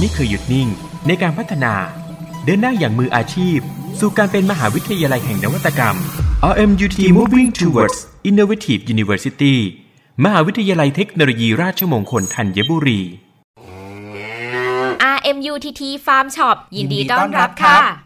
ไม่เคยหยุดนิ่ง ในการพัฒนา เดินหน้าอย่างมืออาชีพ สู่การเป็นมหาวิทยาลัยแห่งนวัตกรรม RMUT Moving Towards Innovative University มหาวิทยาลัยเทคโนโลยีราชมงคลธัญบุรี RMUTT Farm Shop ยินดีต้อนรับค่ะ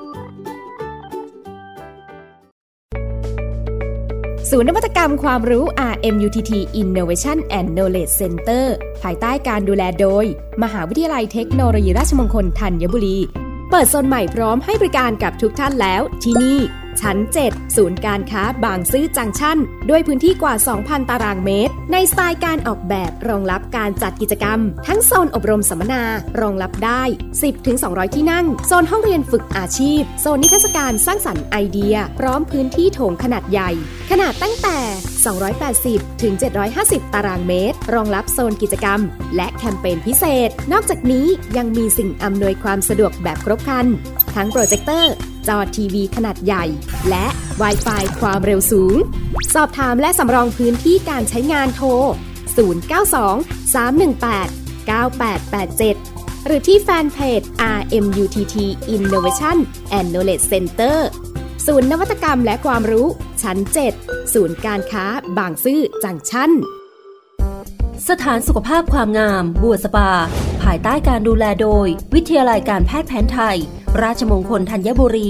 ศูนย์นวัตกรรมความรู้ RMUTT Innovation and Knowledge Center ภายใต้การดูแลโดย มหาวิทยาลัยเทคโนโลยีราชมงคลธัญบุรี เปิดโซนใหม่พร้อมให้บริการกับทุกท่านแล้ว ที่นี่ ชั้น 7 ศูนย์การค้าบางซื่อจังชั่น ด้วยพื้นที่กว่า 2,000 ตารางเมตร ในสไตล์การออกแบบรองรับ การจัดกิจกรรม ทั้งโซนอบรมสัมมนา รองรับได้ 10-200 ที่นั่ง โซนห้องเรียนฝึกอาชีพ โซนนิทรรศการสร้างสรรค์ไอเดีย พร้อมพื้นที่โถงขนาดใหญ่ ขนาดตั้งแต่ 280 ถึง 750 ตารางเมตร รองรับโซนกิจกรรม และแคมเปญพิเศษ นอกจากนี้ยังมีสิ่งอำนวยความสะดวกแบบครบครัน ทั้งโปรเจคเตอร์ จอทีวีขนาดใหญ่ และ w i ไฟความเร็วสูง สอบถามและสำรองพื้นที่การใช้งานโทร 092 318 9887 หรือที่แฟนเพจ RMUTT Innovation and Knowledge Center ศูนย์นวัตกรรมและความรู้ ชั้น 7 ศูนย์การค้า บางซื่อจังชั้น สถานสุขภาพความงาม บัวสปา ภายใต้การดูแลโดย วิทยาลัยการแพทย์แผนไทย ราชมงคลธัญบุรี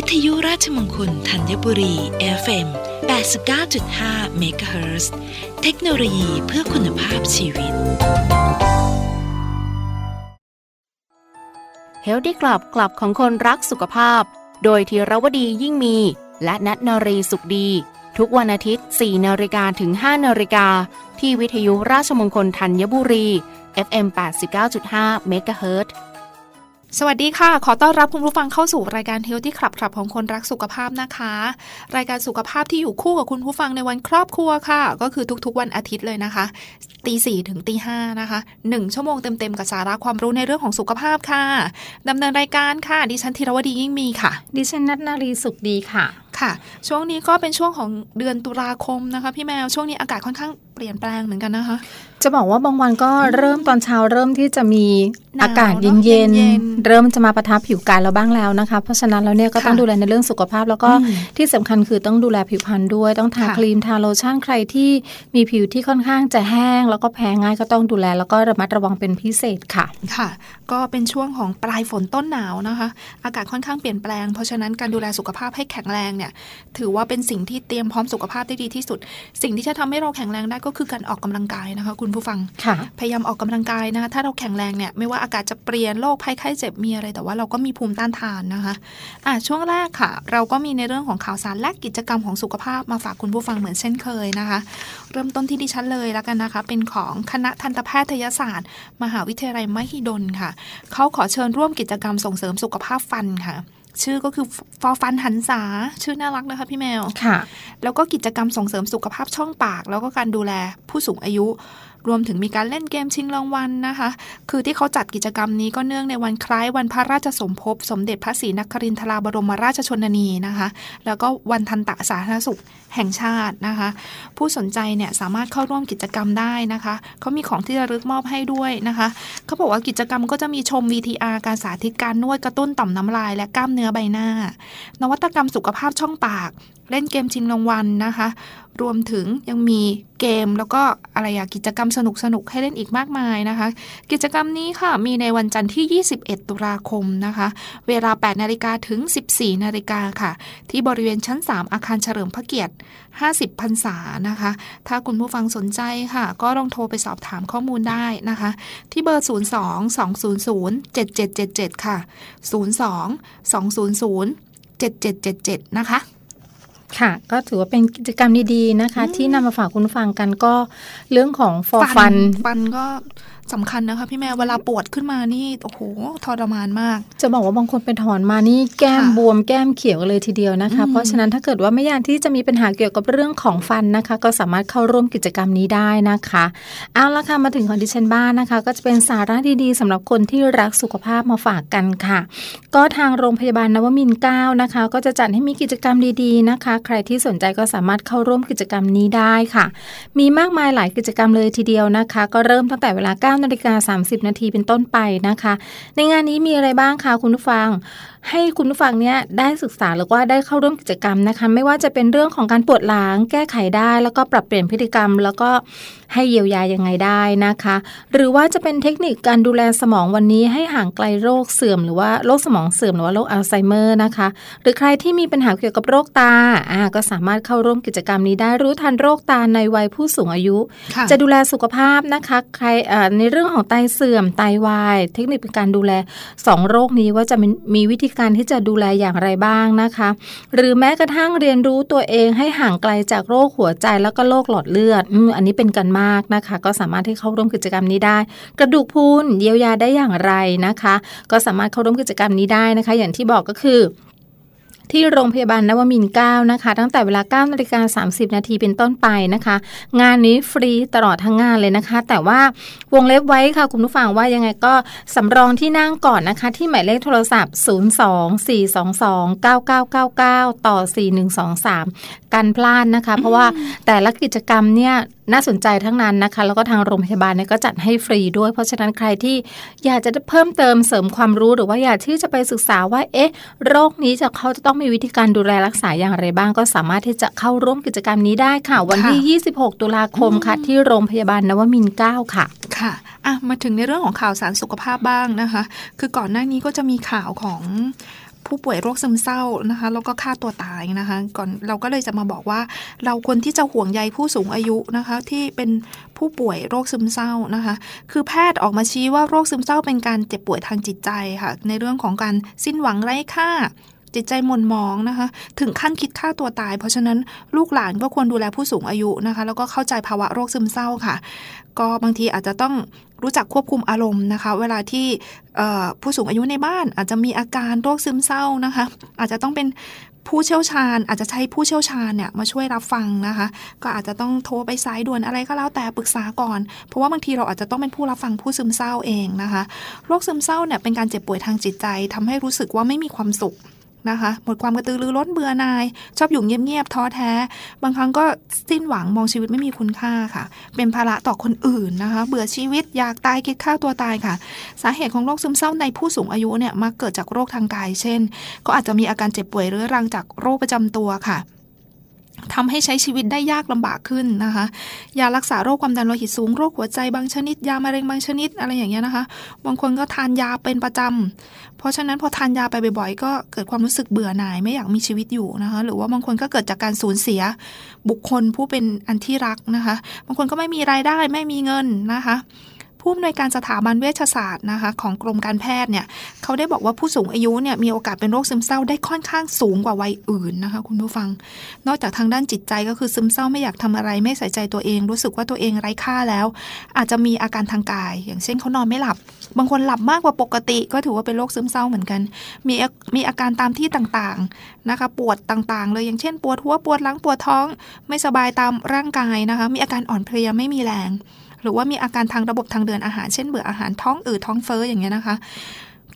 วิทยุราชมงคลธัญบุรี FM 89.5 MHz เทคโนโลยีเพื่อคุณภาพชีวิต เฮลที่กลับกลับของคนรักสุขภาพ โดยธีรวดียิ่งมี และนัทนรีสุขดี ทุกวันอาทิตย์ 4นาฬิกาถึง 5นาฬิกา ที่วิทยุราชมงคลธัญบุรี FM 89.5 MHz สวัสดีค่ะ ขอต้อนรับคุณผู้ฟังเข้าสู่รายการเฮลที่ขับขับของคนรักสุขภาพนะคะ รายการสุขภาพที่อยู่คู่กับคุณผู้ฟังในวันครอบครัวค่ะ ก็คือทุกๆวันอาทิตย์เลยนะคะตีสี่ถึงตีห้านะคะหนึ่งชั่วโมงเต็มๆกับสาระความรู้ในเรื่องของสุขภาพค่ะดำเนินรายการค่ะ ดิฉันธีรวดียิ่งมีค่ะ ดิฉันนัทนารีสุขดีค่ะ ค่ะ ช่วงนี้ก็เป็นช่วงของเดือนตุลาคมนะคะ พี่แมวช่วงนี้อากาศค่อนข้างเปลี่ยนแปลงเหมือนกันนะคะ จะบอกว่าบางวันก็เริ่มตอนเช้าเริ่มที่จะมีหนาวอากาศเนอะเย็นเย็นๆเริ่มจะมาประทับผิวกายเราบ้างแล้วนะคะ เพราะฉะนั้นเราเนี่ยก็ต้องค่ะดูแลในเรื่องสุขภาพ แล้วก็อืมที่สำคัญคือต้องดูแลผิวพรรณด้วยต้องทาค่ะครีมทาโลชั่นใครที่มีผิวที่ค่อนข้างจะแห้ง แล้วก็แพ้ง่ายก็ต้องดูแลแล้วก็ระมัดระวังเป็นพิเศษค่ะค่ะ ก็เป็นช่วงของปลายฝนต้นหนาวนะคะ อากาศค่อนข้างเปลี่ยนแปลงเพราะฉะนั้นการดูแลสุขภาพให้แข็งแรงเนี่ยถือว่าเป็นสิ่งที่เตรียมพร้อมสุขภาพได้ดีที่สุด สิ่งที่จะทำให้เราแข็งแรงได้ก็คือการออกกำลังกายนะคะ คุณผู้ฟังค่ะพยายามออกกำลังกายนะคะถ้าเราแข็งแรงเนี่ยไม่ว่าอากาศจะเปลี่ยนโรคภัยไข้เจ็บมีอะไร แต่ว่าเราก็มีภูมิต้านทานนะคะอะช่วงแรกค่ะ เราก็มีในเรื่องของข่าวสารและกิจกรรมของสุขภาพมาฝากคุณผู้ฟังเหมือนเช่นเคยนะคะ เริ่มต้นที่ดิฉันเลยแล้วกันนะคะ เป็นของคณะทันตแพทยศาสตร์ มหาวิทยาลัยมหิดลค่ะเขาขอเชิญร่วมกิจกรรมส่งเสริมสุขภาพฟันค่ะ ชื่อก็คือฟอฟันหันษาชื่อน่ารักนะคะพี่แมวค่ะ แล้วก็กิจกรรมส่งเสริมสุขภาพช่องปาก แล้วก็การดูแลผู้สูงอายุ รวมถึงมีการเล่นเกมชิงรางวัลนะคะ คือที่เขาจัดกิจกรรมนี้ก็เนื่องในวันคล้ายวันพระราชสมภพ สมเด็จพระศรีนครินทราบรมราชชนนีนะคะ แล้วก็วันทันตะสาธารณสุขแห่งชาตินะคะ ผู้สนใจเนี่ยสามารถเข้าร่วมกิจกรรมได้นะคะเขามีของที่ระลึกมอบให้ด้วยนะคะเขาบอกว่ากิจกรรมก็จะมีชม VTR การสาธิตการนวดกระตุ้นต่อมน้ำลาย และกล้ามเนื้อใบหน้า นวัตกรรมสุขภาพช่องปาก เล่นเกมชิงรางวัลนะคะ รวมถึงยังมีเกมแล้วก็อะไรอะกิจกรรมสนุกสนุกๆให้เล่นอีกมากมายนะคะ กิจกรรมนี้ค่ะมีในวันจันทร์ที่ 21 ตุลาคมนะคะ เวลา 8 นาฬิกาถึง 14 นาฬิกาค่ะ ที่บริเวณชั้น 3 อาคารเฉลิมพระเกียรติ 50พรรษานะคะ ถ้าคุณผู้ฟังสนใจค่ะ ก็ลองโทรไปสอบถามข้อมูลได้นะคะ ที่เบอร์ 02 200 7777 ค่ะ 02 200 7777 นะคะ ค่ะ ก็ถือว่าเป็นกิจกรรมดีๆนะคะ ที่นำมาฝากคุณผู้ฟังกันก็เรื่องของฟอฟันฟันก็ สำคัญนะคะพี่แม่เวลาปวดขึ้นมานี่โอ้โหทรมานมาก จะบอกว่าบางคนเป็นถอนมานี่แก้มค่ะบวมแก้มเขียวกันเลยทีเดียวนะคะอืมเพราะฉะนั้นถ้าเกิดว่าไม่อยากที่จะมีปัญหาเกี่ยวกับเรื่องของฟันนะคะ ก็สามารถเข้าร่วมกิจกรรมนี้ได้นะคะเอาละค่ะมาถึงของดิฉันบ้านนะคะ ก็จะเป็นสาระดีๆสำหรับคนที่รักสุขภาพมาฝากกันค่ะ ก็ทางโรงพยาบาลนวมินทร์9นะคะ ก็จะจัดให้มีกิจกรรมดีๆนะคะ ใครที่สนใจก็สามารถเข้าร่วมกิจกรรมนี้ได้ค่ะ มีมากมายหลายกิจกรรมเลยทีเดียวนะคะ ก็เริ่มตั้งแต่เวลา9นาฬิกา30 นาทีเป็นต้นไปนะคะ ในงานนี้มีอะไรบ้างคะคุณผู้ฟังให้คุณผู้ฟังเนี่ยได้ศึกษาหรือว่าได้เข้าร่วมกิจกรรมนะคะ ไม่ว่าจะเป็นเรื่องของการปวดหลังแก้ไขได้ แล้วก็ปรับเปลี่ยนพฤติกรรม แล้วก็ให้เยียวยายังไงได้นะคะ หรือว่าจะเป็นเทคนิคการดูแลสมองวันนี้ให้ห่างไกลโรคเสื่อม หรือว่าโรคสมองเสื่อมหรือว่าโรคอัลไซเมอร์นะคะ หรือใครที่มีปัญหาเกี่ยวกับโรคตาอ่าก็สามารถเข้าร่วมกิจกรรมนี้ได้รู้ทันโรคตาในวัยผู้สูงอายุค่ะจะดูแลสุขภาพนะคะใครเอ่อในเรื่องของไตเสื่อมไตวาย เทคนิคเป็นการดูแล 2 โรคนี้ว่าจะมีมีวิธีการที่จะดูแลอย่างไรบ้างนะคะ หรือแม้กระทั่งเรียนรู้ตัวเองให้ห่างไกลจากโรคหัวใจแล้วก็โรคหลอดเลือดอืมอันนี้เป็นกันมากนะคะ ก็สามารถที่เข้าร่วมกิจกรรมนี้ได้ กระดูกพูนเยียวยาได้อย่างไรนะคะ ก็สามารถเข้าร่วมกิจกรรมนี้ได้นะคะ อย่างที่บอกก็คือ ที่โรงพยาบาลนวมินทร์9นะคะ ตั้งแต่เวลา9นาฬิกา30 นาทีเป็นต้นไปนะคะ งานนี้ฟรีตลอดทั้งงานเลยนะคะ แต่ว่าวงเล็บไว้ค่ะ คุณผู้ฟังว่ายังไงก็สำรองที่นั่งก่อนนะคะ ที่หมายเลขโทรศัพท์ 024229999 ต่อ 4123 กันพลาดนะคะ เพราะว่าแต่ละกิจกรรมเนี่ย น่าสนใจทั้งนั้นนะคะ แล้วก็ทางโรงพยาบาลเนี่ยก็จัดให้ฟรีด้วย เพราะฉะนั้นใครที่อยากจะเพิ่มเติมเสริมความรู้หรือว่าอยากที่จะไปศึกษาว่า เอ๊ะ โรคนี้จะเขาจะต้องมีวิธีการดูแลรักษาอย่างไรบ้าง ก็สามารถที่จะเข้าร่วมกิจกรรมนี้ได้ค่ะ วันที่ 26 ตุลาคมค่ะ ที่โรงพยาบาลนวมินทร์9ค่ะ ค่ะอะ มาถึงในเรื่องของข่าวสารสุขภาพบ้างนะคะ คือก่อนหน้านี้ก็จะมีข่าวของ ผู้ป่วยโรคซึมเศร้านะคะแล้วก็ฆ่าตัวตายนะคะ ก่อนเราก็เลยจะมาบอกว่า เราควรที่จะห่วงใยผู้สูงอายุนะคะ ที่เป็นผู้ป่วยโรคซึมเศร้านะคะ คือแพทย์ออกมาชี้ว่าโรคซึมเศร้าเป็นการเจ็บป่วยทางจิตใจค่ะ ในเรื่องของการสิ้นหวังไร้ค่าจิตใจหม่นหมองนะคะ ถึงขั้นคิดฆ่าตัวตาย เพราะฉะนั้นลูกหลานก็ควรดูแลผู้สูงอายุนะคะ แล้วก็เข้าใจภาวะโรคซึมเศร้าค่ะ ก็บางทีอาจจะต้อง รู้จักควบคุมอารมณ์นะคะ เวลาที่ผู้สูงอายุในบ้าน อาจจะมีอาการโรคซึมเศร้านะคะ อาจจะต้องเป็นผู้เชี่ยวชาญ อาจจะใช้ผู้เชี่ยวชาญเนี่ยมาช่วยรับฟังนะคะ ก็อาจจะต้องโทรไปสายด่วนอะไรก็แล้วแต่ปรึกษาก่อน เพราะว่าบางทีเราอาจจะต้องเป็นผู้รับฟังผู้ซึมเศร้าเองนะคะ โรคซึมเศร้าเนี่ยเป็นการเจ็บป่วยทางจิตใจทำให้รู้สึกว่าไม่มีความสุข นะคะ หมดความกระตือรือร้นเบื่อนาย ชอบอยู่เงียบๆท้อแท้ บางครั้งก็สิ้นหวังมองชีวิตไม่มีคุณค่าค่ะ เป็นภาระต่อคนอื่นนะคะ เบื่อชีวิตอยากตายคิดฆ่าตัวตายค่ะ สาเหตุของโรคซึมเศร้าในผู้สูงอายุเนี่ยมักเกิดจากโรคทางกาย เช่น ก็อาจจะมีอาการเจ็บป่วยเรื้อรังจากโรคประจำตัวค่ะ ทำให้ใช้ชีวิตได้ยากลำบากขึ้นนะคะ ยารักษาโรคความดันโลหิตสูง โรคหัวใจบางชนิด ยามะเร็งบางชนิดอะไรอย่างเงี้ยนะคะ บางคนก็ทานยาเป็นประจำ เพราะฉะนั้นพอทานยาไปบ่อยๆ ก็เกิดความรู้สึกเบื่อหน่ายไม่อยากมีชีวิตอยู่นะคะ หรือว่าบางคนก็เกิดจากการสูญเสียบุคคลผู้เป็นอันที่รักนะคะ บางคนก็ไม่มีรายได้ไม่มีเงินนะคะ ผู้อำนวยการสถาบันเวชศาสตร์นะคะของกรมการแพทย์เนี่ยเขาได้บอกว่าผู้สูงอายุเนี่ยมีโอกาสเป็นโรคซึมเศร้าได้ค่อนข้างสูงกว่าวัยอื่นนะคะคุณผู้ฟัง นอกจากทางด้านจิตใจก็คือซึมเศร้าไม่อยากทำอะไรไม่ใส่ใจตัวเอง รู้สึกว่าตัวเองไร้ค่าแล้ว อาจจะมีอาการทางกาย อย่างเช่นเขานอนไม่หลับ บางคนหลับมากกว่าปกติ ก็ถือว่าเป็นโรคซึมเศร้าเหมือนกัน มีมีอาการตามที่ต่างๆนะคะปวดต่างๆ เลยอย่างเช่น ปวดหัวปวดหลังปวดท้อง ไม่สบายตามร่างกายนะคะมีอาการอ่อนเพลียไม่มีแรง หรือว่ามีอาการทางระบบทางเดินอาหารเช่นเบื่ออาหารท้องอืดท้องเฟ้ออย่างเงี้ยนะคะ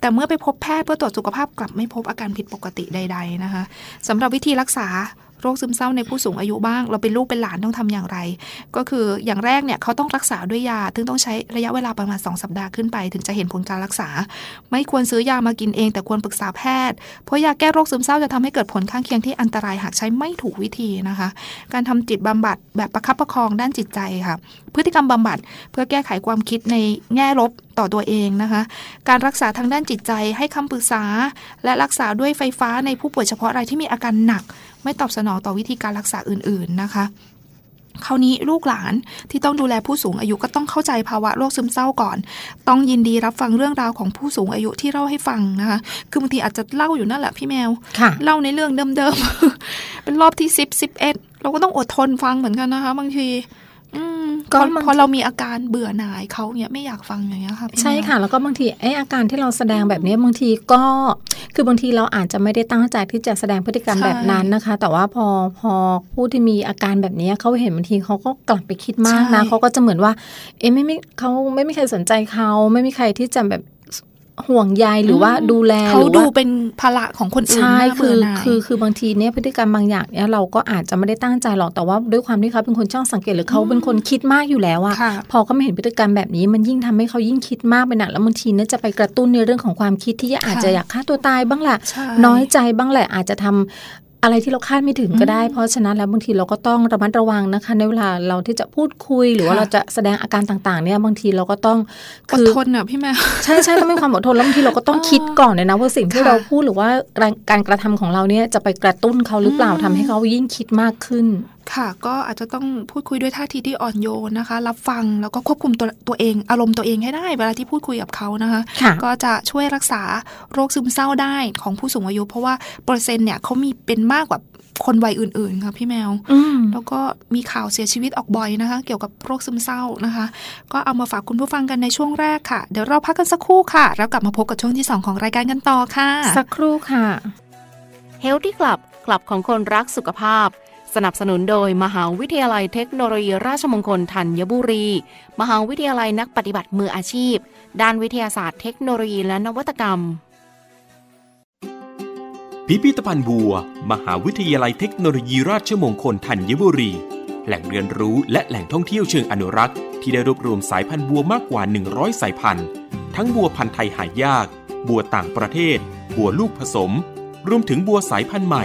แต่เมื่อไปพบแพทย์เพื่อตรวจสุขภาพกลับไม่พบอาการผิดปกติใด ๆนะคะสำหรับวิธีรักษา โรคซึมเศร้าในผู้สูงอายุบ้าง เราเป็นลูกเป็นหลานต้องทำอย่างไร ก็คืออย่างแรกเนี่ยเขาต้องรักษาด้วยยาซึ่งต้องใช้ระยะเวลาประมาณ 2 สัปดาห์ขึ้นไป ถึงจะเห็นผลการรักษา ไม่ควรซื้อยามากินเอง แต่ควรปรึกษาแพทย์ เพราะยาแก้โรคซึมเศร้าจะทำให้เกิดผลข้างเคียงที่อันตรายหากใช้ไม่ถูกวิธีนะคะ การทำจิตบำบัดแบบประคับประคองด้านจิตใจค่ะ พฤติกรรมบำบัดเพื่อแก้ไขความคิดในแง่ลบต่อตัวเองนะคะ การรักษาทางด้านจิตใจให้คำปรึกษา และรักษาด้วยไฟฟ้าในผู้ป่วยเฉพาะรายที่มีอาการหนัก ไม่ตอบสนองต่อวิธีการรักษาอื่น ๆนะคะคราวนี้ลูกหลานที่ต้องดูแลผู้สูงอายุก็ต้องเข้าใจภาวะโรคซึมเศร้าก่อน ต้องยินดีรับฟังเรื่องราวของผู้สูงอายุที่เล่าให้ฟังนะคะ คือบางทีอาจจะเล่าอยู่นั่นแหละพี่แมว เล่าในเรื่องเดิมๆ เป็นรอบที่สิบสิบเอ็ดเราก็ต้องอดทนฟังเหมือนกันนะคะ บางที ก็พอเรามีอาการเบื่อหน่ายเขาเนี่ยไม่อยากฟังอย่างเงี้ยค่ะใช่ค่ะ แล้วก็บางทีไอ้อาการที่เราแสดงแบบนี้บางทีก็คือบางทีเราอาจจะไม่ได้ตั้งใจที่จะแสดงพฤติกรรมแบบนั้นนะคะ แต่ว่าพอพอผู้ที่มีอาการแบบนี้เขาเห็นบางทีเขาก็กลับไปคิดมากนะเขาก็จะเหมือนว่า เอ๊ะไม่ไม่เขาไม่มีใครสนใจเขาไม่มีใครที่จะแบบ ห่วงใยหรือว่าดูแลเขาดูเป็นภาระของคนอื่นใช่คือคือคือบางทีเนี่ยพฤติกรรมบางอย่างเนี่ยเราก็อาจจะไม่ได้ตั้งใจหรอกแต่ว่าด้วยความที่เขาเป็นคนช่างสังเกตหรือเขาเป็นคนคิดมากอยู่แล้วอะพอเขาไม่เห็นพฤติกรรมแบบนี้ มันยิ่งทำให้เขายิ่งคิดมากไปหนักแล้วบางทีเนี่ยจะไปกระตุ้นในเรื่องของความคิดที่อาจจะอยากฆ่าตัวตายบ้างแหละน้อยใจบ้างแหละอาจจะทำ อะไรที่เราคาดไม่ถึงก็ได้ เพราะฉะนั้นแล้วบางทีเราก็ต้องระมัดระวังนะคะ ในเวลาเราที่จะพูดคุยหรือว่าเราจะแสดงอาการต่างๆ เนี่ยบางทีเราก็ต้องอดทนอะพี่แม่ใช่ใช่ต้องมีความอดทนแล้วบางทีเราก็ต้องคิดก่อนเลยนะว่าสิ่งที่เราพูดหรือว่าการกระทำของเราเนี่ยจะไปกระตุ้นเขาหรือเปล่าทำให้เขายิ่งคิดมากขึ้น ค่ะ ก็อาจจะต้องพูดคุยด้วยท่าทีที่อ่อนโยนนะคะ รับฟังแล้วก็ควบคุมตัวตัวเอง อารมณ์ตัวเองให้ได้เวลาที่พูดคุยกับเขานะคะคะก็จะช่วยรักษาโรคซึมเศร้าได้ของผู้สูงอายุ เพราะว่าเปอร์เซ็นต์เนี่ยเขามีเป็นมากกว่าคนวัยอื่นๆค่ะพี่แมวแล้วก็มีข่าวเสียชีวิตออกบ่อยนะคะ เกี่ยวกับโรคซึมเศร้านะคะ ก็เอามาฝากคุณผู้ฟังกันในช่วงแรกค่ะ เดี๋ยวเราพักกันสักครู่ค่ะ แล้วกลับมาพบกับช่วงที่ 2 ของรายการกันต่อค่ะ สักครู่ค่ะ Healthy Club กลับของคนรักสุขภาพ สนับสนุนโดยมหาวิทยาลัยเทคโนโลยีราชมงคลธัญบุรี มหาวิทยาลัยนักปฏิบัติมืออาชีพ ด้านวิทยาศาสตร์เทคโนโลยีและนวัตกรรม พิพิธภัณฑ์บัว มหาวิทยาลัยเทคโนโลยีราชมงคลธัญบุรี แหล่งเรียนรู้และแหล่งท่องเที่ยวเชิงอนุรักษ์ ที่ได้รวบรวมสายพันธุ์บัวมากกว่า 100 สายพันธุ์ ทั้งบัวพันธุ์ไทยหายาก บัวต่างประเทศ บัวลูกผสม รวมถึงบัวสายพันธุ์ใหม่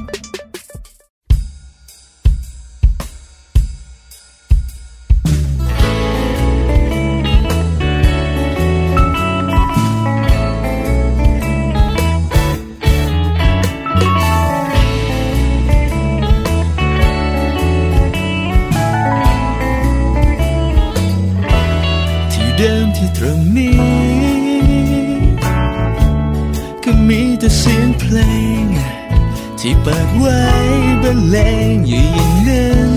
ตรงนี้ ก็มีแต่เสียงเพลง ที่เปิดไว้บรรเลงอยู่อย่างนั้น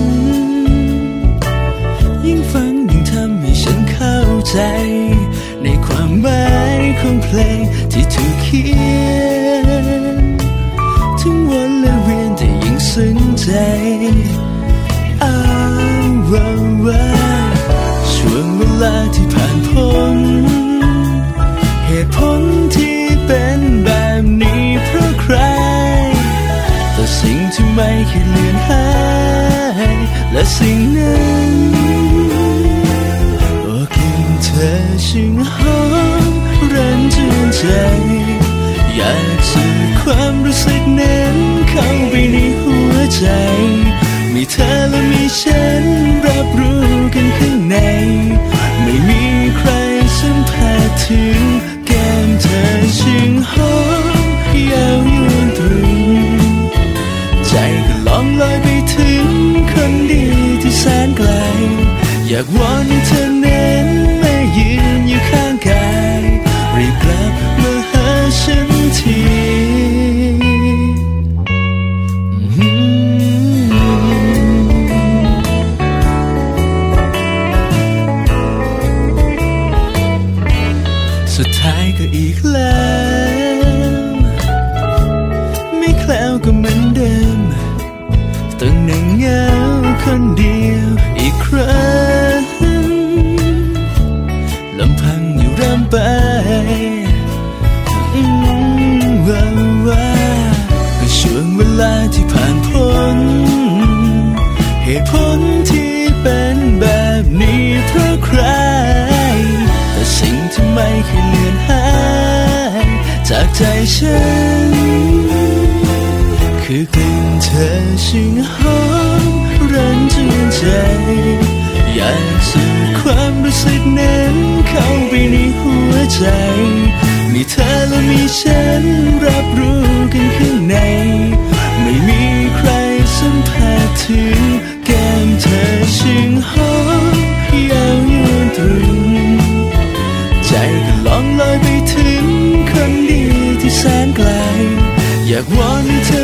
ยิ่งฟังยิ่งทำให้ฉันเข้าใจ ในความหมายของเพลงที่ถูกเขียน ถึงวันและเวียนแต่ยิ่งซึ้งใจ สิ่งนั้นโอ้กลิ่นเธอช่างหอมรันจวนใจ อยากสื่อความรู้สึกนั้นเข้าไปในหัวใจ มีเธอและมีฉันรับรู้กันข้างใน ไม่มีใครสัมผัสถึงแก้มเธอช่างหอ ดีที่แสนไกล อยากวอนให้เธอเน้นไม่ยืนอยู่ข้างกาย รีบกลับมาหาฉัน ฉัน คือกลิ่นเธอช่งหอมรันจวนใจ อยากสื่อความรู้สึกนั้นเข้าไปในหัวใจ มีเธอและมีฉันรับรู้กันข้างใน ไม่มีใครสัมผัสถึงแก้มเธอ อยากวอนให้เธอ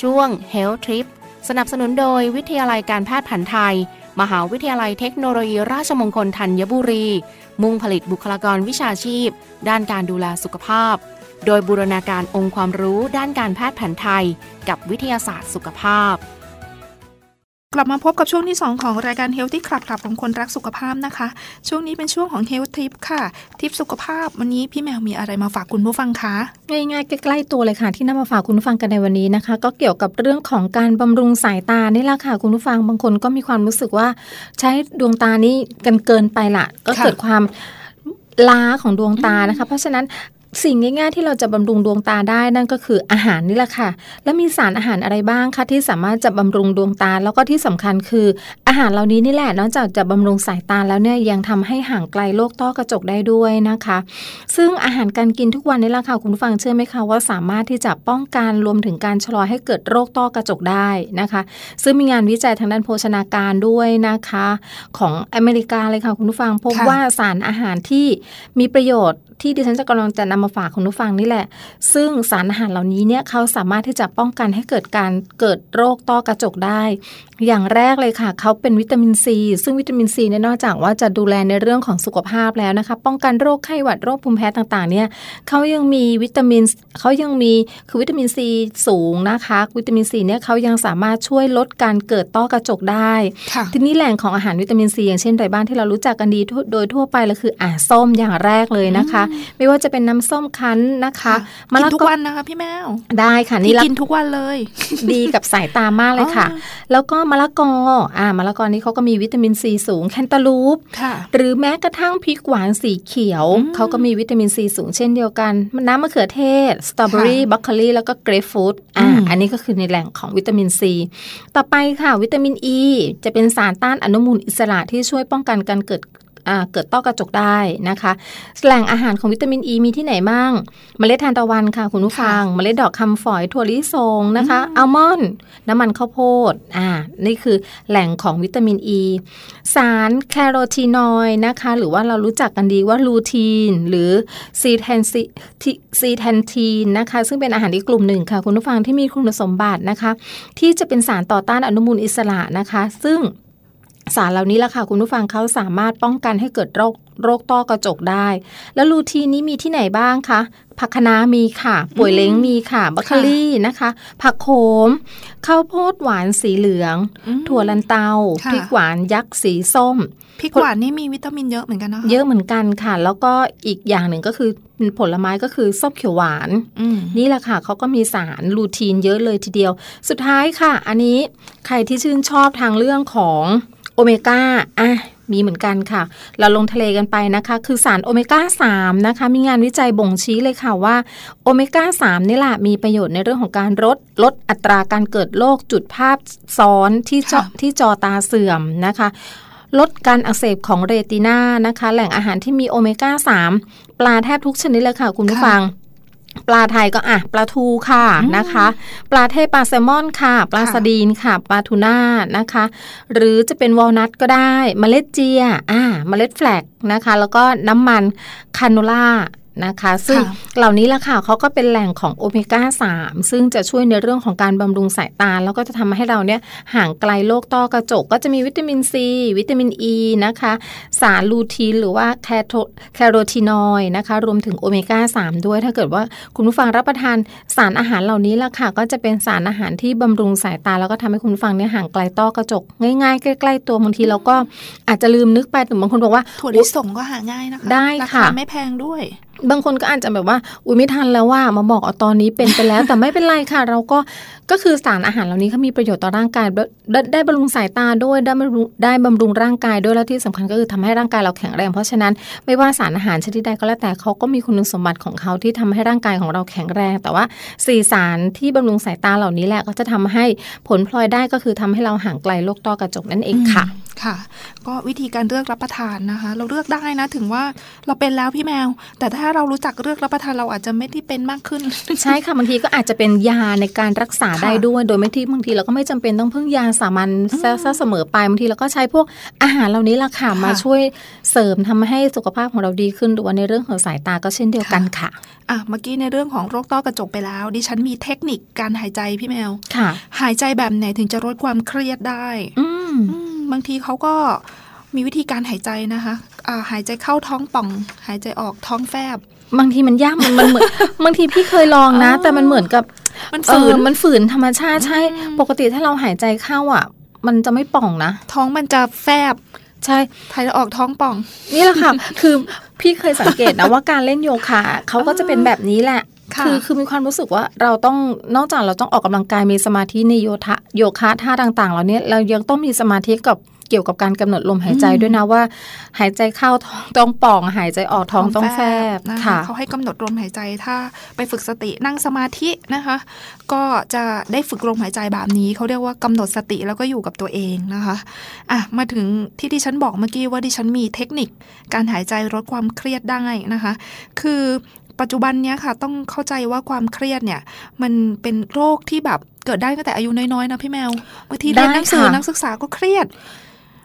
ช่วง Health Trip สนับสนุนโดยวิทยาลัยการแพทย์แผนไทย มหาวิทยาลัยเทคโนโลยีราชมงคลธัญบุรี มุ่งผลิตบุคลากรวิชาชีพ ด้านการดูแลสุขภาพ โดยบูรณาการองค์ความรู้ด้านการแพทย์แผนไทย กับวิทยาศาสตร์สุขภาพ กลับมาพบกับช่วงที่ 2 ของรายการ Healthy Club คลับของคนรักสุขภาพนะคะ ช่วงนี้เป็นช่วงของ Health Tip ค่ะ ทิปสุขภาพวันนี้พี่แมวมีอะไรมาฝากคุณผู้ฟังคะง่ายๆใกล้ๆตัวเลยค่ะที่นำมาฝากคุณผู้ฟังกันในวันนี้นะคะ ก็เกี่ยวกับเรื่องของการบำรุงสายตานี่แหละค่ะคุณผู้ฟังบางคนก็มีความรู้สึกว่า ใช้ดวงตานี่กันเกินไปละก็เกิดความล้าของดวงตานะคะ เพราะฉะนั้น สิ่งง่ายๆที่เราจะบำรุงดวงตาได้นั่นก็คืออาหารนี่แหละค่ะ แล้วมีสารอาหารอะไรบ้างคะที่สามารถจะบำรุงดวงตา แล้วก็ที่สำคัญคือ อาหารเหล่านี้นี่แหละนอกจากจะบำรุงสายตาแล้วเนี่ยยังทำให้ห่างไกลโรคต้อกระจกได้ด้วยนะคะ ซึ่งอาหารการกินทุกวันนี่แหละค่ะคุณผู้ฟังเชื่อไหมคะว่าสามารถที่จะป้องกันรวมถึงการชะลอให้เกิดโรคต้อกระจกได้นะคะ ซึ่งมีงานวิจัยทางด้านโภชนาการด้วยนะคะ ของอเมริกาเลยค่ะคุณผู้ฟังพบว่าสารอาหารที่มีประโยชน์ ที่ดิฉันจะกำลังจะนำมาฝากคุณผู้ฟังนี่แหละ ซึ่งสารอาหารเหล่านี้เนี่ยเขาสามารถที่จะป้องกันให้เกิดการเกิดโรคต้อกระจกได้ อย่างแรกเลยค่ะเขาเป็นวิตามินซีซึ่งวิตามินซีเนี่ยนอกจากว่าจะดูแลในเรื่องของสุขภาพแล้วนะคะ ป้องกันโรคไข้หวัดโรคภูมิแพ้ต่างๆ เนี่ยเขายังมีวิตามินเขายังมีคือวิตามินซีสูงนะคะ วิตามินซีเนี่ยเขายังสามารถช่วยลดการเกิดต้อกระจกได้ค่ะทีนี้แหล่งของอาหารวิตามินซีอย่างเช่นไรบ้างที่เรารู้จักกันดีทั่วโดยทั่วไปเลยคืออ่าส้มอย่างแรกเลยนะคะไม่ว่าจะเป็นน้ำส้มคั้นนะคะมะกินละทุกกอวันนะคะพี่แมวได้ค่ะพี่นี่ละกินทุกวันเลย ดีกับสายตามากเลยค่ะอ๋อแล้วก็มะละกออ่ามะละกอนี้เขาก็มีวิตามินซีสูงแคนตาลูปค่ะหรือแม้กระทั่งพริกหวานสีเขียว เขาก็มีวิตามินซีสูงเช่นเดียวกัน น้ำมะเขือเทศสตรอเบอรี่ค่ะบรอกโคลีแล้วก็เกรฟฟรุตอ่าอืมอันนี้ก็คือในแหล่งของวิตามินซีต่อไปค่ะ วิตามินอ e, ีจะเป็นสารต้านอนุมูลอิสระที่ช่วยป้องกันการเกิดอ่า เกิดต้อกระจกได้นะคะแหล่งอาหารของวิตามินอ e ีมีที่ไหนบ้างเมล็ดทานตะวันค่ะคุณผู้ฟัง เมล็ดดอกคำฝอยถั่วลิสงนะคะอัลมอนด์น้ำมันข้าวโพดอ่านี่คือแหล่งของวิตามินอ e. ีสารแคโรทีนอยด์นะคะ หรือว่าเรารู้จักกันดีว่าลูทีน หรือซีแทนซีแทนทีนนะคะ ซึ่งเป็นอาหารอีกกลุ่มหนึ่งค่ะคุณผู้ฟังที่มีคุณสมบัตินะคะ ที่จะเป็นสารต่อต้านอนุมูลอิสระนะคะ ซึ่ง สารเหล่านี้ละค่ะคุณผู้ฟังเขาสามารถป้องกันให้เกิดโรคโรคต้อกระจกได้ แล้วลูทีนนี้มีที่ไหนบ้างคะผักคะน้ามีค่ะป่วยเล้งมีค่ะบัคเคอรี่นะคะ ผักโขมข้าวโพดหวานสีเหลือง ถั่วลันเตาค่ะพริกหวานยักษ์สีส้มพริกหวานนี่มีวิตามินเยอะเหมือนกันนะคะเยอะเหมือนกันค่ะ แล้วก็อีกอย่างหนึ่งก็คือผลไม้ก็คือส้มเขียวหวานอืมนี่แหละค่ะเขาก็มีสารลูทีนเยอะเลยทีเดียว สุดท้ายค่ะ อันนี้ใครที่ชื่นชอบทางเรื่องของ โอเมก้าอะมีเหมือนกันค่ะ เราลงทะเลกันไปนะคะ คือสารโอเมก้า3นะคะ มีงานวิจัยบ่งชี้เลยค่ะว่าโอเมก้า3นี่แหละมีประโยชน์ในเรื่องของการลดลดอัตราการเกิดโรคจุดภาพซ้อนที่จอค่ะที่จอตาเสื่อมนะคะลดการอักเสบของเรตินานะคะ แหล่งอาหารที่มีโอเมก้า 3 ปลาแทบทุกชนิดเลยค่ะ คุณผู้ฟัง ปลาไทยก็อะปลาทูค่ะนะคะ ประเภทปลาแซลมอนค่ะ ปลาค่ะซาร์ดีนค่ะ ปลาทูน่านะคะ หรือจะเป็นวอลนัทก็ได้เมล็ดเจียอ่าเมล็ด flax นะคะ แล้วก็น้ำมันคาโนล่า นะคะ ซึ่งค่ะเหล่านี้ละค่ะเขาก็เป็นแหล่งของโอเมก้า 3 ซึ่งจะช่วยในเรื่องของการบำรุงสายตา แล้วก็จะทำให้เราเนี่ยห่างไกลโรคต้อกระจก ก็จะมีวิตามินซีวิตามินอ e ีนะคะ สารลูทีนหรือว่าแคโทแคโรทีนอยด์นะคะ รวมถึงโอเมก้า 3 ด้วย ถ้าเกิดว่าคุณผู้ฟังรับประทานสารอาหารเหล่านี้ละค่ะ ก็จะเป็นสารอาหารที่บำรุงสายตา แล้วก็ทำให้คุณผู้ฟังเนี่ยห่างไกลต้อกระจก ง่ายๆ ใกล้ ๆ ตัวบางทีเราก็อาจจะลืมนึกไปถึงบางคนบอกว่าถั่วลิสงก็หาง่ายนะคะได้ราค่ะคาไม่แพงด้วย บางคนก็อาจจะแบบว่า อุ้ยไม่ทันแล้วว่ามาบอกเอาตอนนี้เป็นไปแล้วแต่ไม่เป็นไรค่ะ เราก็ก็คือสารอาหารเหล่านี้เขามีประโยชน์ต่อร่างกายได้ได้บำรุงสายตาด้วยได้บำรุงได้บำรุงร่างกายด้วยแล้วที่สำคัญก็คือทำให้ร่างกายเราแข็งแรง เพราะฉะนั้นไม่ว่าสารอาหารชนิดใดก็แล้วแต่เขาก็มีคุณสมบัติของเขาที่ทำให้ร่างกายของเราแข็งแรง แต่ว่าสี่สารที่บำรุงสายตาเหล่านี้แหละก็จะทำให้ผลพลอยได้ก็คือทำให้เราห่างไกลโรคต้อกระจกนั่นเองค่ะ ค่ะ ก็วิธีการเลือกรับประทานนะคะ เราเลือกได้นะถึงว่าเราเป็นแล้วพี่แมว แต่ถ้าเรารู้จักเลือกรับประทานเราอาจจะไม่ได้เป็นมากขึ้น ใช่ค่ะบางทีก็อาจจะเป็นยาในการรักษาได้ด้วย โดยไม่ที่บางทีเราก็ไม่จำเป็นต้องพึ่งยาสามัญซะซะเสมอไปบางทีเราก็ใช้พวกอาหารเหล่านี้ละค่ะมาช่วยเสริมทำให้สุขภาพของเราดีขึ้นหรือว่าในเรื่องของสายตาก็เช่นเดียวกันค่ะอะเมื่อกี้ในเรื่องของโรคต้อกระจกไปแล้ว ดิฉันมีเทคนิคการหายใจพี่แมวค่ะ หายใจแบบไหนถึงจะลดความเครียดได้ อืมอืม บางทีเขาก็มีวิธีการหายใจนะคะอ่าหายใจเข้าท้องป่อง หายใจออกท้องแฟบบางทีมันยากมันมันเหมือนบางทีพี่เคยลองนะ แต่มันเหมือนกับมันเอฝือนมันฝืนธรรมชาติใช่ ปกติถ้าเราหายใจเข้าอะ มันจะไม่ป่องนะ ท้องมันจะแฟบใช่หายใจออกท้องป่อง นี่แหละค่ะ คือพี่เคยสังเกตนะว่าการเล่นโยคะเขาก็จะเป็นแบบนี้แหละ ค่ะอคือมีความรู้สึกว่าเราต้องนอกจากเราต้องออกกำลังกายมีสมาธิในโยคะโยคะท่าต่างๆเหล่านี้เรายังต้องมีสมาธิกับเกี่ยวกับการกำหนดลมหายใจด้วยนะว่า หายใจเข้าท้องต้องป่องหายใจออกท้องต้องแฟบนะคะค่ะเขาให้กำหนดลมหายใจถ้าไปฝึกสตินั่งสมาธินะคะ ก็จะได้ฝึกลมหายใจแบบนี้เขาเรียกว่ากำหนดสติแล้วก็อยู่กับตัวเองนะคะอะมาถึงที่ดิฉันบอกเมื่อกี้ว่าดิฉันมีเทคนิค การหายใจลดความเครียดได้นะคะ คือ ปัจจุบันเนี้ยค่ะ ต้องเข้าใจว่าความเครียดเนี่ย มันเป็นโรคที่แบบเกิดได้ตั้งแต่อายุน้อยๆนะพี่แมวบางทีเรียนหนังสือได้ค่ะนักศึกษาก็เครียด